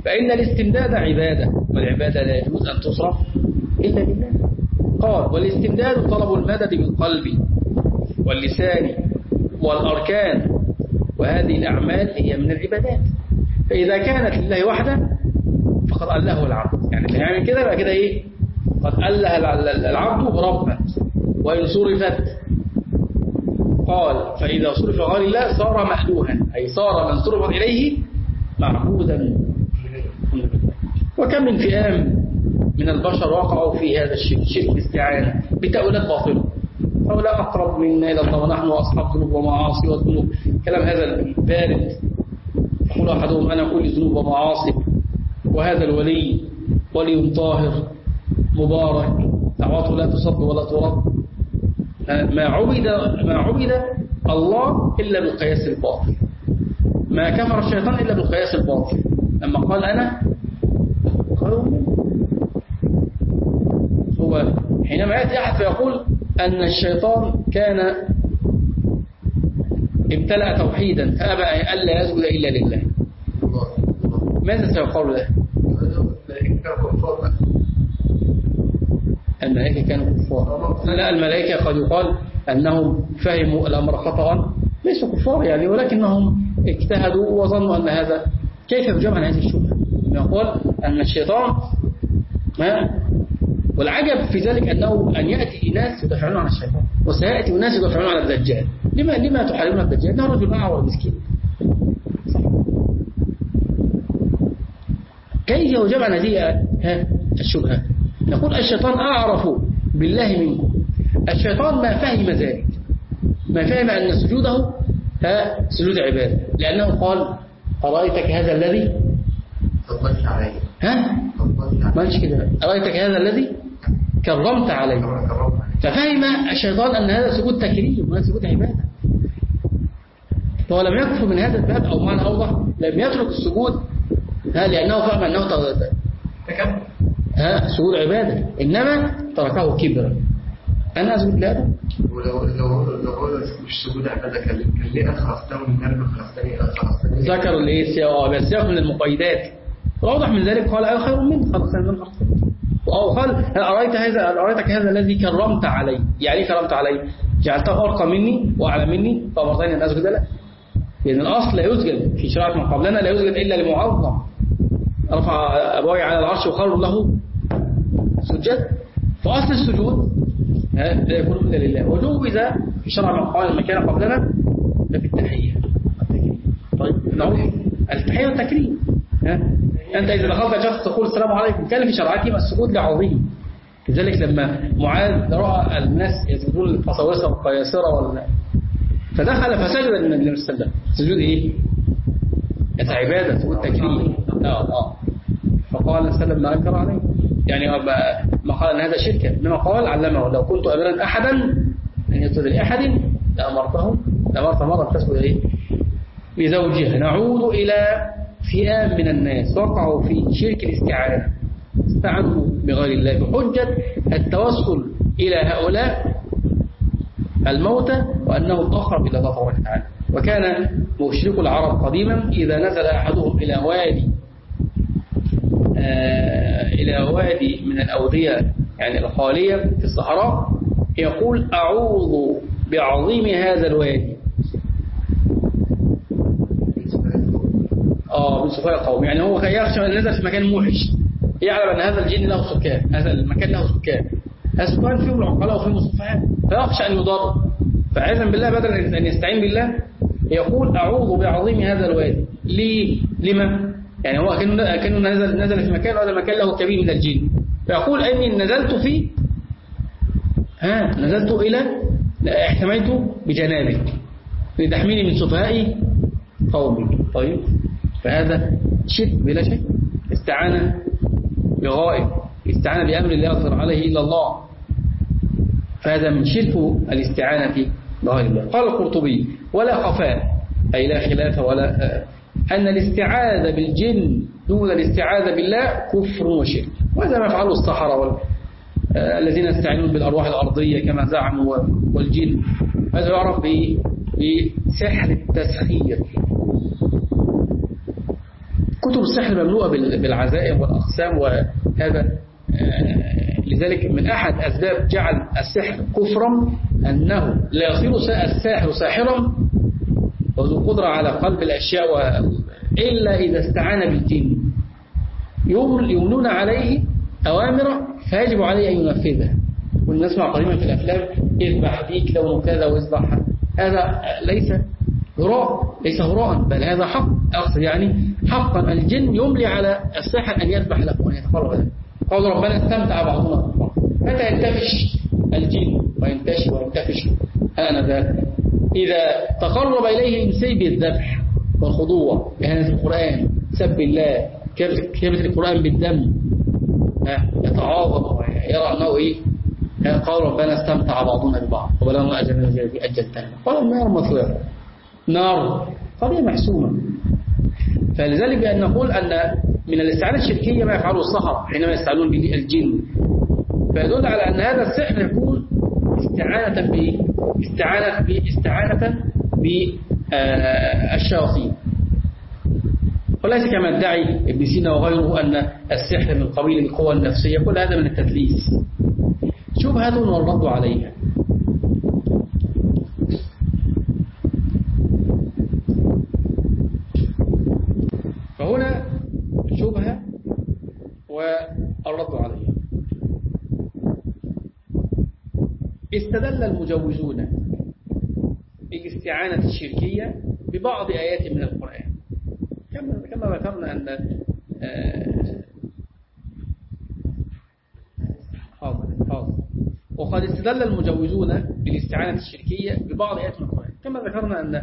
S1: فإن الاستمداد عبادة والعبادة لا يجوز أن تصرف إلا بالله. قال والاستمداد طلب المدد بالقلب واللسان والأركان وهذه الأعمال هي من العبادات. فإذا كانت لله وحده فقد أله العبد. يعني اللي يعمل كده يبقى كده إيه؟ قد أله العبد ربا وإن صرفت قال فإذا صرف غير الله صار مألوها. أي صار من صرف إليه معبودا وكم من فئام من البشر وقعوا في هذا الشرك شرك الاستعانة بتأويلات باطلة. هؤلاء أقرب منا إلى الله ونحن أصحاب ذنوب ومعاصي وذنوب كلام هذا البارد يقول أحدهم أنا كل ذنوب ومعاصي وهذا الولي ولي طاهر مبارك دعواته لا تصد ولا ترد. ما عبد ما عبد الله إلا بالقياس الباطل. ما كفر الشيطان إلا بالقياس الباطل. لما قال أنا قالوا هو حينما يأتي أحد فيقول أن الشيطان كان امتلأ توحيدا فأبى ألا يسجد إلا لله. ماذا سيقول له؟ الملائكة كانوا كفار. لا الملائكة قد يقال أنهم فهموا الأمر خطأ ليسوا كفار يعني ولكنهم اجتهدوا وظنوا أن هذا كيف يجمع هذه الشبهة؟ يقول أن الشيطان ما والعجب في ذلك أنه أن يأتي ناس يدافعون عن الشيطان. وسيأتي ناس يدافعون عن الدجال. لما لما تحاربون الدجال؟ إنه رجل أعور مسكين كيف يجب عن هذه الشبهة؟ نقول الشيطان أعرف بالله منكم. الشيطان ما فهم ذلك. ما فهم أن سجوده ها سجود عبادة. لأنه قال أرأيتك هذا الذي؟ ها؟ ما كده. أرأيتك هذا الذي؟ كرمت عليه ففهم الشيطان أن هذا سجود تكريم وهذا سجود عبادة. فهو لم يكفر من هذا الباب أو معنى أوضح لم يترك السجود ها لأنه فهم أنه
S2: تكبر.
S1: ها سجود عبادة. إنما تركه كبرا. أنا أسجد لا
S2: ولو لو لو مش سجود عبادة كان ليه خلقته من نار خلقتني خلقتني
S1: ذكروا الايه السياق بس سياق من المقيدات. واضح من ذلك قال أي خير منه. خلقتني من خلقتني أو قال أرأيت هذا أرأيتك هذا الذي كرمت علي؟ يعني إيه كرمت علي؟ جعلته أرقى مني وأعلى مني فأمرتني أن أسجد له؟ لأن الأصل لا يسجد في شريعة من قبلنا لا يسجد إلا لمعظم رفع أبوي على العرش وخر له سجد. فأصل السجود لا يكون إلا لله. وجوز في شرع من قال المكان قبلنا ففي التحية. طيب التحية والتكريم أنت إذا دخلت شخص تقول السلام عليكم كان في شرعتهم السجود لعظيم لذلك لما معاذ رأى الناس يسجدون القساوسة والقياسرة وال... فدخل فسجد النبي صلى الله عليه وسلم. سجود إيه؟ عبادة سجود تكريم آه آه. فقال وسلم ما أنكر عليه. يعني ما قال أن هذا شركة إنما قال علمه. لو كنت أمرا أحدا أن يسجد لأحد لأمرته. لأمرت مرة تسجد إيه؟ لزوجها نعود إلى فئام من الناس وقعوا في شرك الاستعانة. استعنوا بغير الله بحجة التوسل إلى هؤلاء الموتى وأنه أقرب إلى الله تبارك وتعالى. وكان مشرك العرب قديما إذا نزل أحدهم إلى وادي آه إلى وادي من الأودية يعني الخالية في الصحراء يقول أعوذ بعظيم هذا الوادي. آه من سفهاء القوم يعني هو يخشى أن نزل في مكان موحش. يعلم أن هذا الجن له سكان. هذا المكان له سكان. السكان فيهم العقلاء وفيهم السفهاء فيخشى أن يضر. فعياذا بالله بدل أن يستعين بالله. يقول أعوذ بعظيم هذا الوادي. ليه؟ لما؟ يعني هو كأنه نزل, نزل في مكان وهذا المكان له كبير من الجن. فيقول أني نزلت فيه ها؟ نزلت إلى احتميت بجنابك لتحميني من سفهاء قومي طيب. فهذا شرك بلا شك. استعانة بغائب. استعانة بأمر لا يقدر عليه إلا الله. فهذا من شرك الاستعانة بغير الله. قال القرطبي ولا خفاء. أي لا خلاف ولا أن الاستعاذة بالجن دون الاستعاذة بالله كفر وشرك. وهذا ما يفعله الصحراء وال... الذين يستعينون بالأرواح الأرضية كما زعموا والجن. هذا يعرف بسحر التسخير. كتب السحر مملوءة بالعزائم والأقسام وهذا لذلك من أحد أسباب جعل السحر كفرا أنه لا يصير الساحر ساحرا وذو قدرة على قلب الأشياء. إلا إذا استعان بالجن يمنون عليه أوامر فيجب عليه أن ينفذها ونسمع قريبا في الأفلام اذبح ديك لونه كذا واذبح هذا ليس هراء ليس هراء بل هذا حق. أقصد يعني حقا الجن يملي على الساحر أن يذبح له وأن يتقرب له قال ربنا استمتع بعضنا ببعض متى ينتفش الجن؟ وينتشي وينتفش آنذاك. إذا تقرب إليه الإنسي بالذبح والخضوع إهانة القرآن سب الله كتابة القرآن بالدم يتعاظم ويرى أنه إيه؟ قال ربنا استمتع بعضنا ببعض. وبلغنا أجل الذي أجلتنا قال النار مثواه نار. قضية محسومة فلذلك بأن نقول أن من الاستعانة الشركية ما يفعله الصحراء حينما يستعانون بالجن فيدل على أن هذا السحر يكون استعانة ب استعانة ب استعانة بالشياطين وليس كما ادعي ابن سينا وغيره أن السحر من قبيل القوى النفسية. كل هذا من التدليس. شبهة والرد عليها فهنا شبهة استدل المجوزون بالاستعانة الشركية ببعض آيات من القرآن. كما ذكرنا أن آه، حاضر حاضر وقد استدل المجوزون بالاستعانة الشركية ببعض آيات من القرآن. كما ذكرنا أن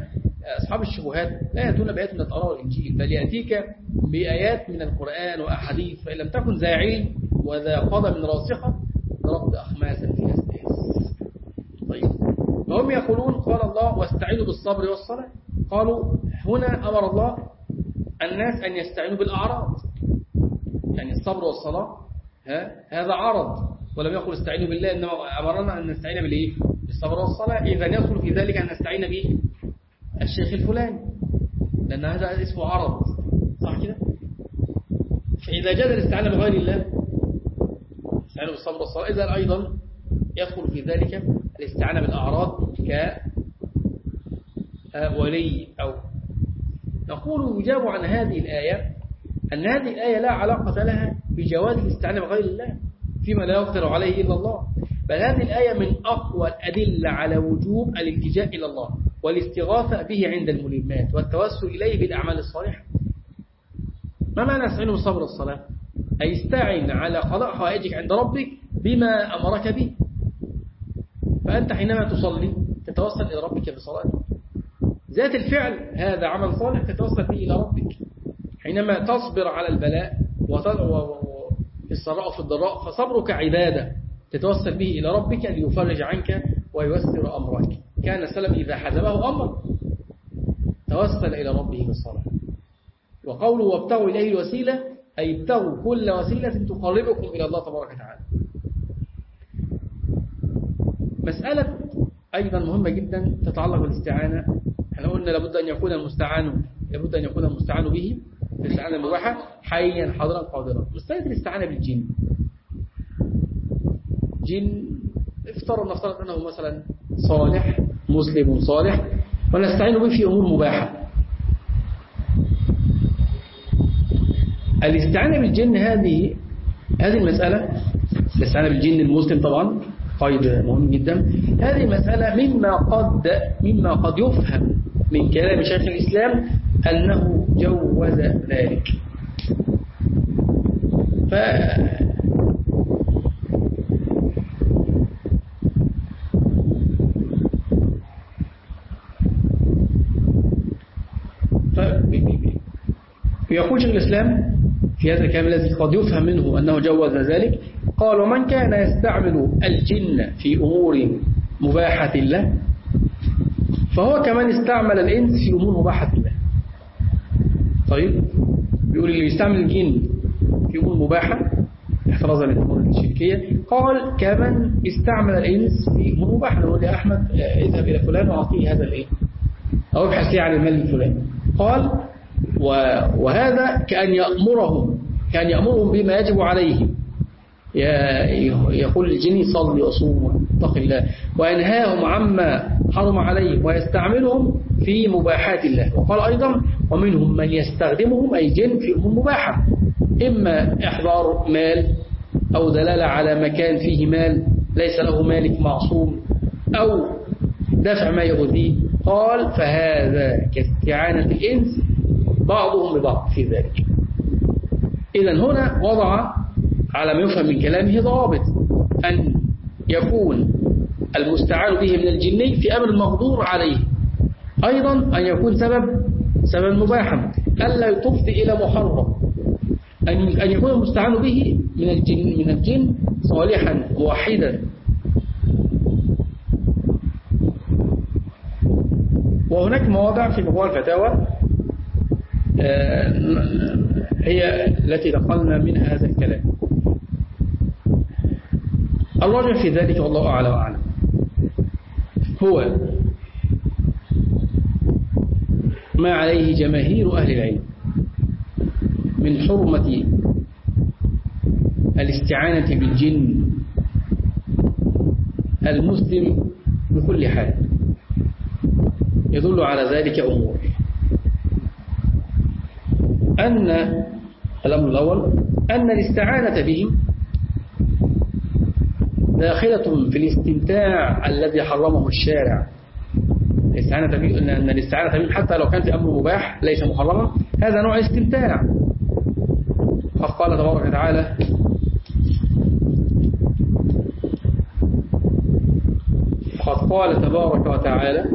S1: أصحاب الشبهات لا يأتون بآيات من التوراة والإنجيل بل يأتيك بآيات من القرآن وأحاديث فإن لم تكن ذا علم وذا قدم راسخة ضربت أخماسا في طيب فهم يقولون قال الله واستعينوا بالصبر والصلاة. قالوا هنا أمر الله الناس أن يستعينوا بالأعراض. يعني الصبر والصلاة هذا عرض. ولم يقل استعينوا بالله إنما أمرنا أن نستعين بالإيه بالصبر والصلاة إذا يدخل في ذلك أن نستعين به الشيخ الفلاني. لأن هذا اسمه عرض. صح كده؟ فإذا جاز الاستعانة بغير الله استعانة بالصبر والصلاة. إذا أيضا يدخل في ذلك الاستعانة بالأعراض ك ولي أو نقول يجاب عن هذه الآية أن هذه الآية لا علاقة لها بجواز الاستعانة بغير الله فيما لا يقدر عليه إلا الله. بل هذه الآية من أقوى الأدلة على وجوب الالتجاء إلى الله والاستغاثة به عند الملمات والتوسل إليه بالأعمال الصالحة. ما معنى استعين بالصبر والصلاة؟ أي استعن على قضاء حوائجك عند ربك بما أمرك به. فأنت حينما تصلي تتوسل إلى ربك بصلاتك ذات الفعل هذا عمل صالح تتوسل به إلى ربك. حينما تصبر على البلاء في السراء وفي الضراء فصبرك عبادة تتوسل به إلى ربك ليفرج عنك ويسر أمرك. كان السلم إذا حزبه أمر. توسل إلى ربه بالصلاة. وقوله وابتغوا إليه الوسيلة أي ابتغوا كل وسيلة تقربكم إلى الله تبارك وتعالى. مسألة أيضا مهمة جدا تتعلق بالاستعانة. إحنا قلنا لابد أن يكون المستعان لابد أن يكون المستعان به الاستعانة المباحة حيا حاضرا قادرا. مسألة الاستعانة بالجن. جن افترض نفترض أنه مثلا صالح مسلم صالح ونستعين به في أمور مباحة. الاستعانة بالجن هذه هذه المسألة الاستعانة بالجن المسلم طبعا قيد مهم جدا. هذه المسألة مما قد مما قد يفهم من كلام شيخ الإسلام أنه جوز ذلك. ف يقول شيخ الإسلام في هذا الكلام الذي قد يفهم منه أنه جوز ذلك قال ومن كان يستعمل الجن في أمور مباحة له فهو كمان استعمل الإنس في أمور مباحة له. طيب بيقول اللي يستعمل الجن في أمور مباحة احترازا من الأمور الشركية. قال كمان استعمل الإنس في أمور مباحة يقول يا أحمد اذهب إلى فلان وأعطيه هذا الإيه أو ابحث لي عن المال الفلاني. قال وهذا كأن يأمرهم كأن يأمرهم بما يجب عليهم. يقول الجن صلي وصوم واتق الله. وينهاهم عما حرم عليهم ويستعملهم في مباحات الله. وقال أيضا ومنهم من يستخدمهم أي جن في أمور مباحة. إما إحضار مال أو دلالة على مكان فيه مال ليس له مالك معصوم أو دفع ما يؤذيه. قال فهذا كاستعانة الإنس بعضهم ببعض في ذلك. إذا هنا وضع على ما يفهم من كلامه ضوابط أن يكون المستعان به من الجني في أمر المقدور عليه. أيضا أن يكون سبب سبب مباحا. ألا يطفي إلى محرم. أن يكون المستعان به من الجن من الجن صالحا موحدا. وهناك مواضع في مجموع الفتاوى هي التي نقلنا منها هذا الكلام. الراجع في ذلك والله أعلى وأعلم هو ما عليه جماهير أهل العلم من حرمة الاستعانة بالجن المسلم بكل حال. يدل على ذلك أمور. أن الأمر الأول أن الاستعانة بهم داخلة في الاستمتاع الذي حرمه الشارع. الاستعانة أن الاستعانة تميم حتى لو كان في أمر مباح ليس محرما. هذا نوع استمتاع قد قال تبارك وتعالى قد قال تبارك وتعالى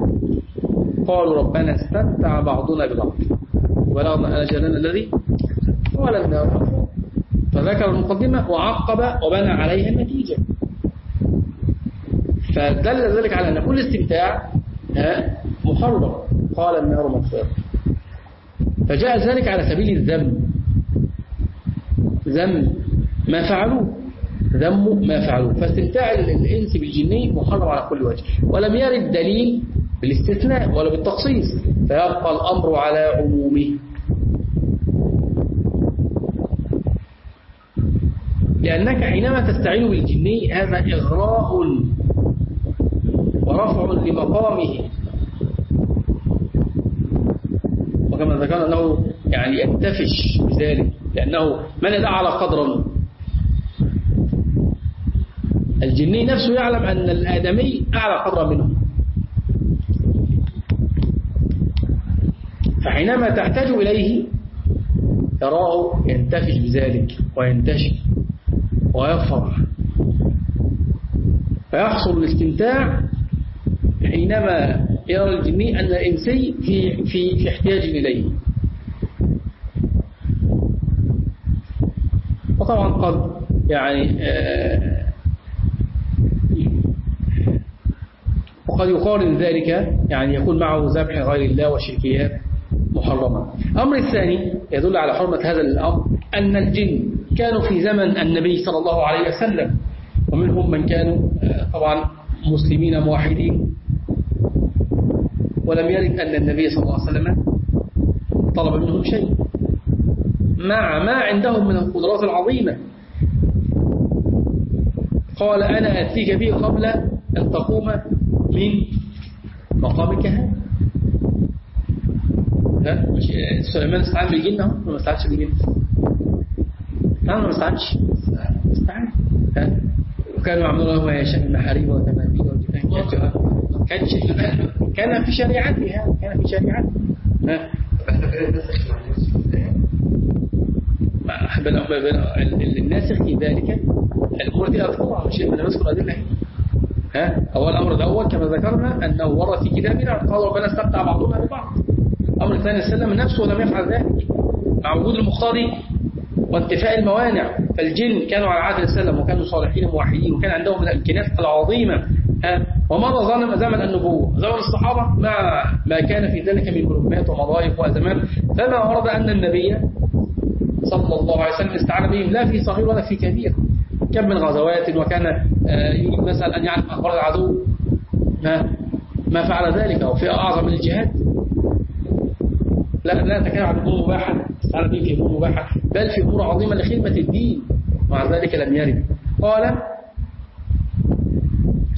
S1: قالوا ربنا استمتع بعضنا ببعض. بلغنا أجلنا الذي ولم نرى فذكر المقدمة وعقب وبنى عليها النتيجة. فدل ذلك على أن كل استمتاع محرم. قال النار مغفرة فجاء ذلك على سبيل الذم. ذم ما فعلوه. ذم ما فعلوه. فاستمتاع الإنس بالجني محرم على كل وجه. ولم يرد دليل بالاستثناء ولا بالتخصيص. فيبقى الأمر على عمومه. لأنك حينما تستعين بالجني هذا إغراء. ورفع لمقامه وكما ذكرنا أنه يعني ينتفش بذلك لأنه من يدعى على قدرا؟ الجني نفسه يعلم أن الآدمي أعلى قدرا منه. فحينما تحتاج إليه تراه ينتفش بذلك وينتشي ويفرح فيحصل الاستمتاع حينما يرى الجني أن الإنسي في, في, في احتياج إليه. وطبعا قد يعني آه، وقد يقارن ذلك يعني يكون معه ذبح غير الله وشركيات محرمة الأمر الثاني يدل على حرمة هذا الأمر أن الجن كانوا في زمن النبي صلى الله عليه وسلم ومنهم من كانوا آه، طبعا مسلمين موحدين ولم يرد أن النبي صلى الله عليه وسلم طلب منهم شيء. مع ما عندهم من القدرات العظيمة. قال أنا أتيك به قبل أن تقوم من مقامك هذا. مش سليمان استعان بالجن اهو ما استعانش بالجن لا ما استعانش. استعان. وكانوا يعملون له ما يشاء من محاريب وتماثيل وجفان كان كان في شريعتها كان في شريعتها. الناسخ في ذلك الأمور دي أذكرها. مش من نذكر أدلة ها؟ أول الأمر الأول كما ذكرنا أنه ورد في كتابنا قال ربنا استمتع بعضنا ببعض. الأمر الثاني السلم نفسه لم يفعل ذلك. مع وجود المقتضي وانتفاء الموانع. فالجن كانوا على عهد السلم وكانوا صالحين موحدين وكان عندهم الإمكانيات العظيمة. ومضى زمن النبوة. زمن الصحابة مع ما كان في ذلك من كلمات ومضايق وأزمات. فما ورد أن النبي صلى الله عليه وسلم استعان بهم. لا في صغير ولا في كبير. كم من غزوات وكان آه، يريد مثلا أن يعرف أخبار العدو. ما ما فعل ذلك. أو في أعظم من الجهاد. لا لا نتكلم عن أمور مباحة استعان بهم في أمور مباحة بل في أمور عظيمة لخدمة الدين. مع ذلك لم يرد. قال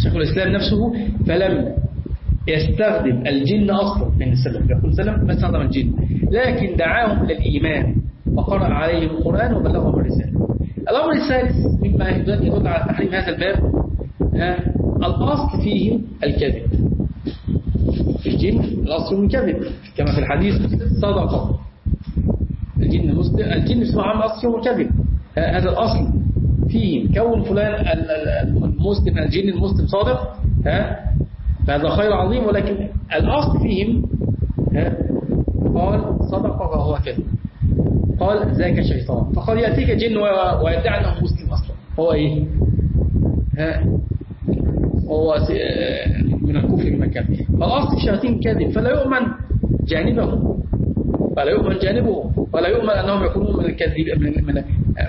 S1: شيخ الإسلام نفسه فلم يستخدم الجن أصلا. من السلم يقول سلم ما استخدم الجن لكن دعاهم إلى الإيمان وقرأ عليهم القرآن وبلغهم الرسالة. الأمر الثالث مما يدل على تحريم هذا الباب الأصل فيه الكذب. الجن الأصل من كذب كما في الحديث صدقة. الجن المسلم الجن بسمع عام أصله الكذب. هذا الأصل. فيه كون فلان المسلم الجن المسلم صادق ها؟ فهذا خير عظيم ولكن الأصل فيهم ها؟ قال صدق وهو كذب. قال ذاك شيطان. فقد يأتيك جن ويدعي أنه مسلم أصلا. هو إيه؟ ها؟ هو من الكفر بمكان فالأصل الشياطين كذب فلا يؤمن جانبه. فلا يؤمن جانبه ولا يؤمن أنهم يكونون من الكذب من من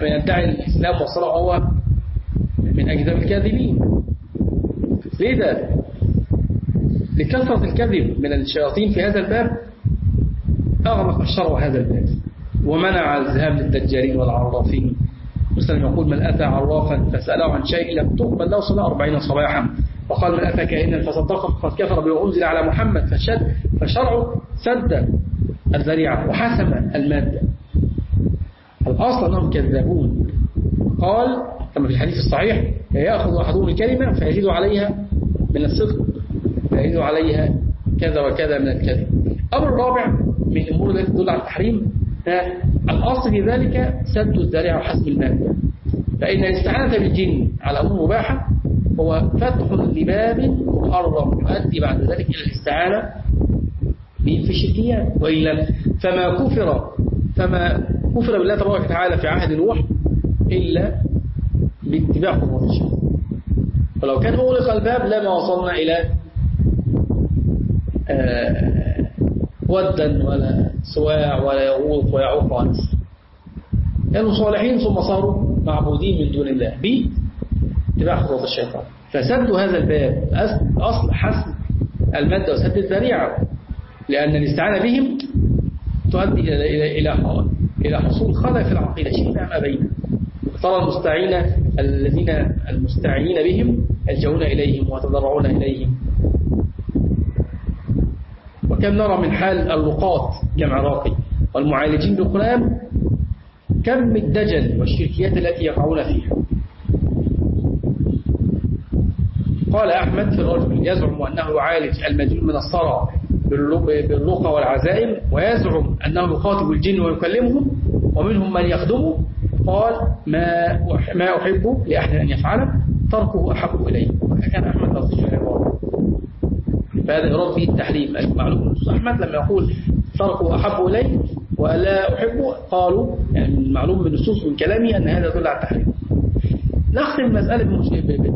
S1: من يدعي الإسلام والصلاة هو من أجذاب الكاذبين. لذا لكثرة الكذب من الشياطين في هذا الباب أغلق الشرع هذا الباب. ومنع الذهاب للدجالين والعرافين مسلم يقول من أتى عرافا فسأله عن شيء لم تقبل له صلاة أربعين صباحا وقال من أتى كائنا فصدقه قد كفر بما أنزل على محمد فشد فشرعه سد الذريعة وحسم المادة. الأصل أنهم كذابون قال كما في الحديث الصحيح يأخذ أحدهم الكلمة فيزيد عليها من الصدق فيزيد عليها كذا وكذا من الكذب. الأمر الرابع من الأمور التي تدل على التحريم الأصل في ذلك سد الذريعة وحسب المال فإن الاستعانة بالجن على أمور مباحة هو فتح لباب محرم يؤدي بعد ذلك إلى الاستعانة في الشركيات وإلا فما كفر فما كفر بالله تبارك وتعالى في عهد نوح إلا باتباع خطوات الشيطان فلو كان أغلق الباب لما وصلنا إلى آه، ودا ولا سواع ولا يغوث ويعوق ونسر كانوا صالحين ثم صاروا معبودين من دون الله باتباع خطوات الشيطان. فسد هذا الباب أصل حسب المادة وسد الذريعة. لأن الاستعانة بهم تؤدي إلى إلى إلى حصول خلل في العقيدة. شيء ما بينه ترى المستعين الذين المستعينين بهم يلجؤون إليهم ويتضرعون إليهم. وكم نرى من حال اللقاط جمع راقي. والمعالجين بالقرآن كم الدجل والشركيات التي يقعون فيها. قال أحمد في الرجل يزعم أنه يعالج المجنون من الصرع. بالرقى والعزائم ويزعم أنه يخاطب الجن ويكلمهم ومنهم من يخدمه قال ما ما أحب لأحد أن يفعله تركه أحب إليه وكان أحمد لطيف العبارة فهذا يراد به التحريم المعلوم أحمد لما يقول تركه أحب إليه ولا أحبه قالوا يعني معلوم من النصوص من كلامي أن هذا يدل على التحريم. نختم المسألة بمسألة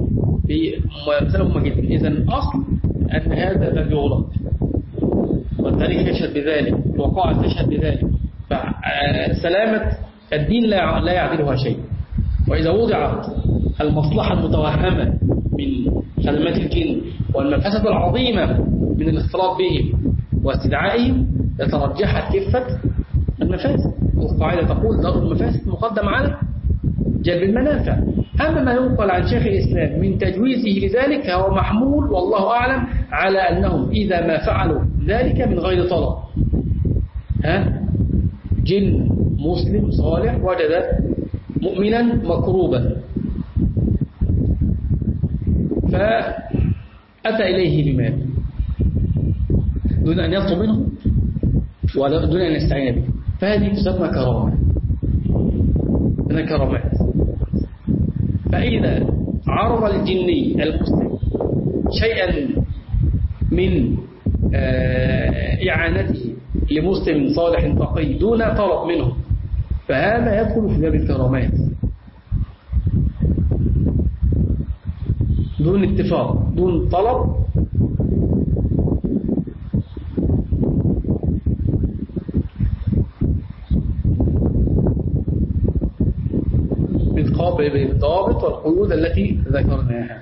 S1: مهمة جدا. إذا أصل أن هذا لم يغلق. والتاريخ يشهد بذلك الوقائع تشهد بذلك. فسلامة الدين لا يعدلها شيء. وإذا وضعت المصلحة المتوهمة من خدمات الجن والمفاسد العظيمة من الاختلاط بهم واستدعائهم يترجحت كفة المفاسد. القاعدة تقول دار المفاسد مقدم على جلب المنافع أما ما ينقل عن شيخ الإسلام. من تجويزه لذلك هو محمول والله أعلم على أنهم إذا ما فعلوا ذلك من غير طلب. ها؟ جن مسلم صالح وجد مؤمنا مكروبا. فأتى إليه بمال دون أن يطلب منه ودون أن يستعين به. فهذه تسمى كرامة. من الكرامات فإذا عرض الجني المسلم شيئا من آه، إعانته لمسلم صالح تقي دون طلب منه فهذا يدخل في باب الكرامات. دون اتفاق دون طلب بالضابط والقيود التي ذكرناها.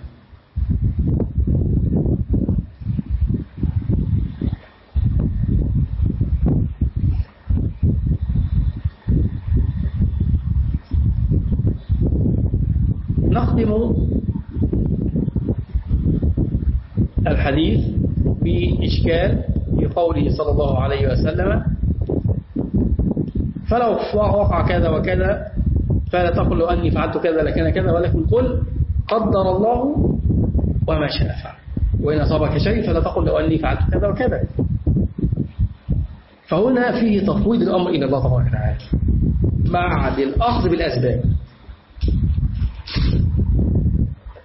S1: نختم الحديث بإشكال في قوله صلى الله عليه وسلم فلو وقع كذا وكذا فلا تقل لو أني فعلت كذا لكان كذا ولكن قل قدر الله وما شاء فعل. وإن أصابك شيء فلا تقل لو أني فعلت كذا وكذا. فهنا فيه تفويض الأمر إلى الله تبارك وتعالى. بعد الأخذ بالأسباب.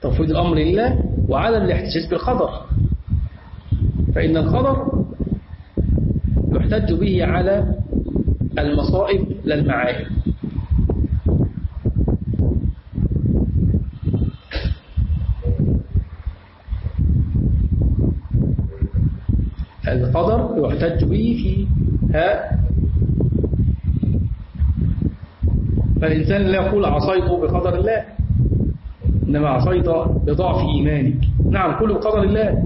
S1: تفويض الأمر لله وعدم الاحتجاج بالقدر. فإن القدر يحتج به على المصائب لا المعايب. القدر يحتج به في ها فالإنسان لا يقول عصيت بقدر الله إنما عصيت بضعف إيمانك. نعم كله بقدر الله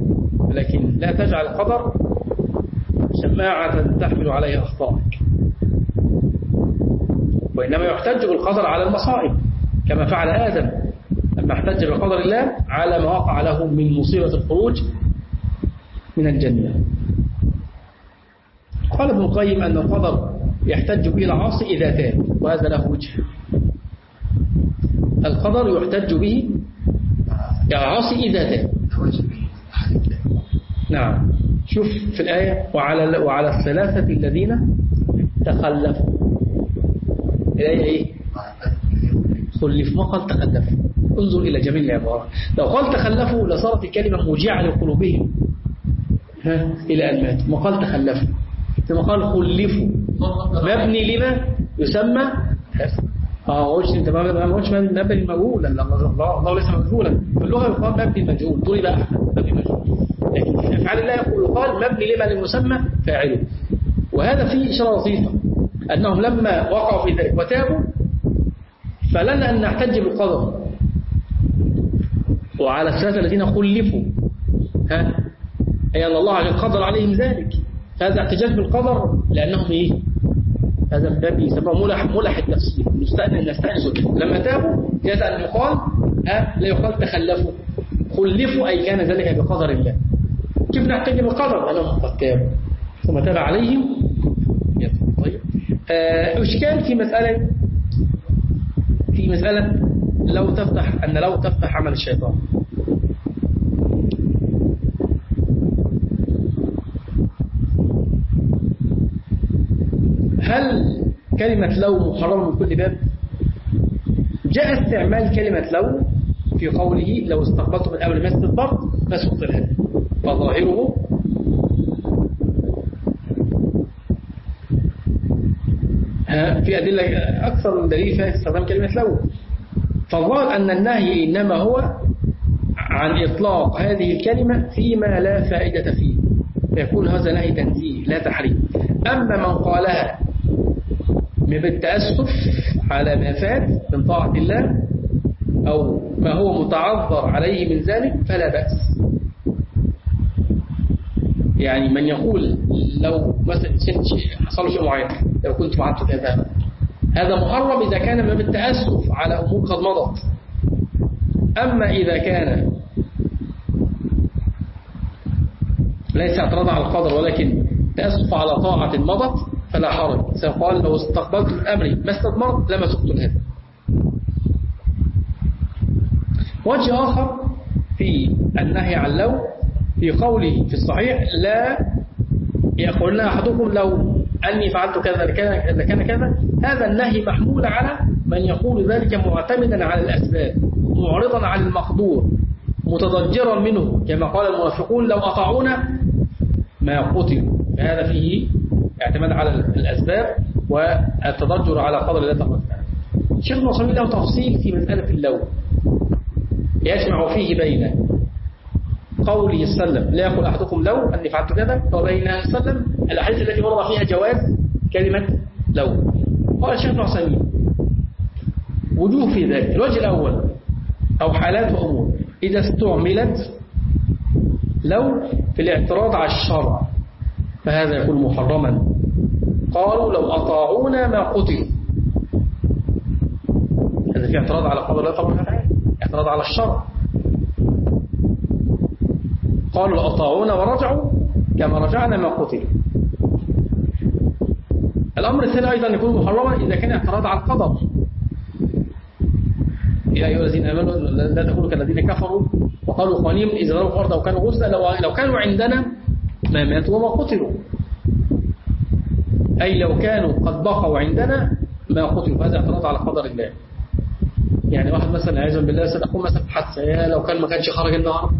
S1: لكن لا تجعل القدر شماعة تحمل عليها أخطائك. وإنما يحتج بالقدر على المصائب كما فعل آدم. لما احتج بقدر الله على ما وقع له من مصيبة الخروج من الجنة. قال ابن القيم أن القدر يحتج به العاصي إذا تاب وهذا له وجه. القدر يحتج به العاصي إذا تاب. نعم. شوف في الآية وعلى وعلى الثلاثة الذين تخلفوا. الآية إيه؟ خلف. ما قال تخلفوا انظر إلى جميل العبارة لو قال تخلفوا لصارت الكلمة موجعة لقلوبهم. ها؟ إلى أن ماتوا ما قال تخلفوا. ثم قال خلفوا. مبني لما؟ يسمى آه قلت انت ما قلتش مبني المجهول. لا الله ليس مجهولا. في اللغة يقال مبني المجهول دول بقى مبني المجهول لكن في أفعال الله يقال مبني لما للمسمى فاعله. وهذا فيه إشارة لطيفه أنهم لما وقعوا في ذلك وتابوا فلنا أن نحتج بالقدر وعلى الثلاثه الذين خلفوا. ها؟ أي أن الله قدر عليهم ذلك. هذا احتجاج بالقدر لأنهم إيه؟ هذا الباب يسمى ملح ملح التفسير. نستأنس نستأنس. لما تابوا جاز أن يقال ها لا يقال تخلفوا. خلفوا أي كان ذلك بقدر الله. كيف نحتج بالقدر؟ لأنهم قد تابوا. ثم تاب عليهم. طيب. آه إشكال في مسألة في مسألة لو تفتح أن لو تفتح عمل الشيطان هل كلمة لو محرمة من كل باب. جاء استعمال كلمة لو في قوله لو استقبلت من أول الضبط فسقط الهدي فظاهره في أدلة أكثر من دليل فيها استخدام كلمة لو. فالظاهر أن النهي إنما هو عن إطلاق هذه الكلمة فيما لا فائدة فيه. فيكون هذا نهي تنزيه لا تحريم. أما من قالها بالتأسف على ما فات من طاعة الله أو ما هو متعذر عليه من ذلك فلا بأس. يعني من يقول لو مثلا حصل شيء معين لو كنت فعلت كذا هذا محرم إذا كان من بالتأسف على أمور قد مضت. أما إذا كان ليس اعتراض على القدر ولكن تأسف على طاعة مضت فلا حرج. سيقال لو استقبلت من أمري ما استثمرت لما سقت هذا. وجه آخر في النهي عن لو في قوله في الصحيح لا يقول لنا أحدكم لو أني فعلت كذا لكان, كذا هذا النهي محمول على من يقول ذلك معتمدا على الأسباب معرضا عن المقدور متضجرا منه. كما قال الموافقون لو أطاعونا ما قتلوا. فهذا فيه اعتماد على الأسباب والتضجر على قدر تبارك وتعالى الشيخ المصري له تفصيل في مسألة اللون يجمع فيه بين قوله السلم لا يقول أحدكم لو أني فعلت كذا وبين السلم الأحاديث التي ورد فيها جواز كلمة لو قال الشيخ ابن وجوه في ذلك. الوجه الأول أو حالات وأمور. إذا استعملت لو في الاعتراض على الشرع فهذا يكون محرما. قالوا لو أطاعونا ما قتلوا هذا في اعتراض على قول الله طبعا. اعتراض على الشرع. قالوا لو أطاعونا ورجعوا كما رجعنا ما قتلوا الأمر الثاني أيضا يكون محرما إذا كان اعتراض على القدر. يا أيها الذين آمنوا لا تكونوا كالذين كفروا وقالوا إخوانهم إذا ضربوا الأرض أو كانوا غسلا لو, لو كانوا عندنا ما ماتوا وما قتلوا. أي لو كانوا قد بقوا عندنا ما قتلوا. فهذا اعتراض على قدر الله. يعني واحد مثلا عايزا بالله سنقوم مثلا حادثة. يا لو كان ما كانش خرج النهارده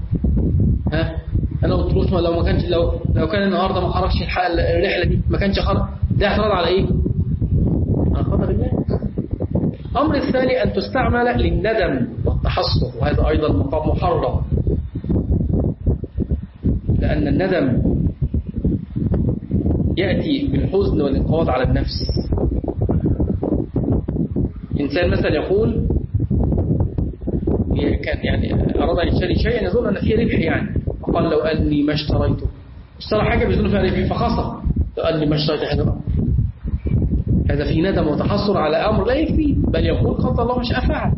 S1: ها؟ أنا قلت له لو ما كانش لو لو كان النهارده ما خرجش الرحلة دي ما كانش خرج. ده اعتراض على إيه؟ على قدر الله. الأمر الثاني أن تستعمل للندم والتحسر وهذا أيضا مقام محرم. لأن الندم يأتي بالحزن والانقباض على النفس. إنسان مثلا يقول كان يعني أراد أن يشتري شيئا يظن أن فيه ربح يعني. فقال لو أني ما اشتريته. اشترى حاجة بيظن فيها ربح فخسر. لو أني ما اشتريت هذا هذا في ندم وتحصر على أمر لا يكفي بل يقول قدر الله مش أفعل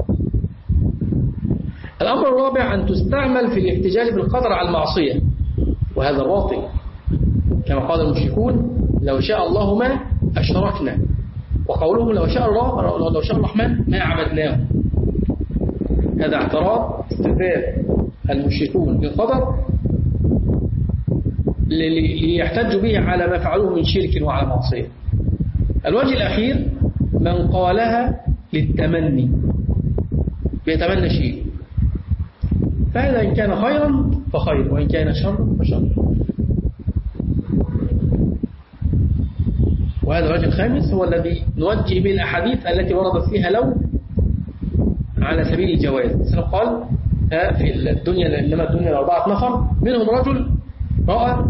S1: الأمر الرابع أن تستعمل في الاحتجاج بالقدر على المعصية. وهذا باطل كما قال المشركون لو شاء الله ما أشركنا. وقولهم لو شاء الله لو شاء الرحمن ما عبدناه. هذا اعتراض استدلال المشركون بالقدر ليحتجوا به على ما فعلوه من شرك وعلى معصية. الوجه الأخير من قالها للتمني. بيتمنى شيء. فهذا إن كان خيرا فخير وإن كان شر فشر وهذا الوجه الخامس هو الذي نوجه به الأحاديث التي وردت فيها لو على سبيل الجواز. قال في الدنيا إنما الدنيا لأربعة نفر منهم رجل رأى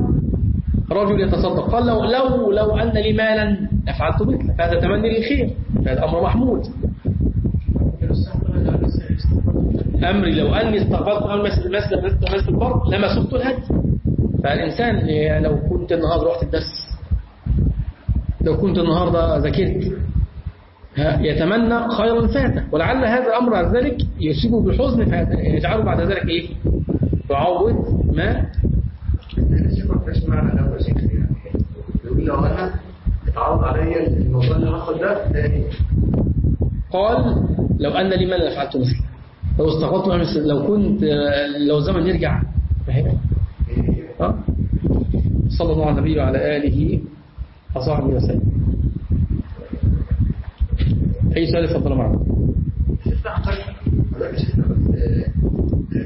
S1: رجل يتصدق. قال لو لو لو أن لي مالا لفعلت مثله فهذا تمني للخير فهذا أمر محمود. أمري لو أني استغفرت عن مسجد مسجد البر لما سقت الهدي. فالإنسان لو كنت النهارده رحت الدرس لو كنت النهارده ذاكرت. يتمنى خيرا فاته ولعل هذا الأمر بعد ذلك يصيبه بالحزن فيجعله بعد ذلك إيه؟ يعوض ما؟ قال لو أن لي مال لفعلت مثله. لو استغفرت مثل لو كنت لو الزمن يرجع. أه؟ صلى الله على النبي وعلى آله وصحبه وسلم أي سؤال يفضل معنا؟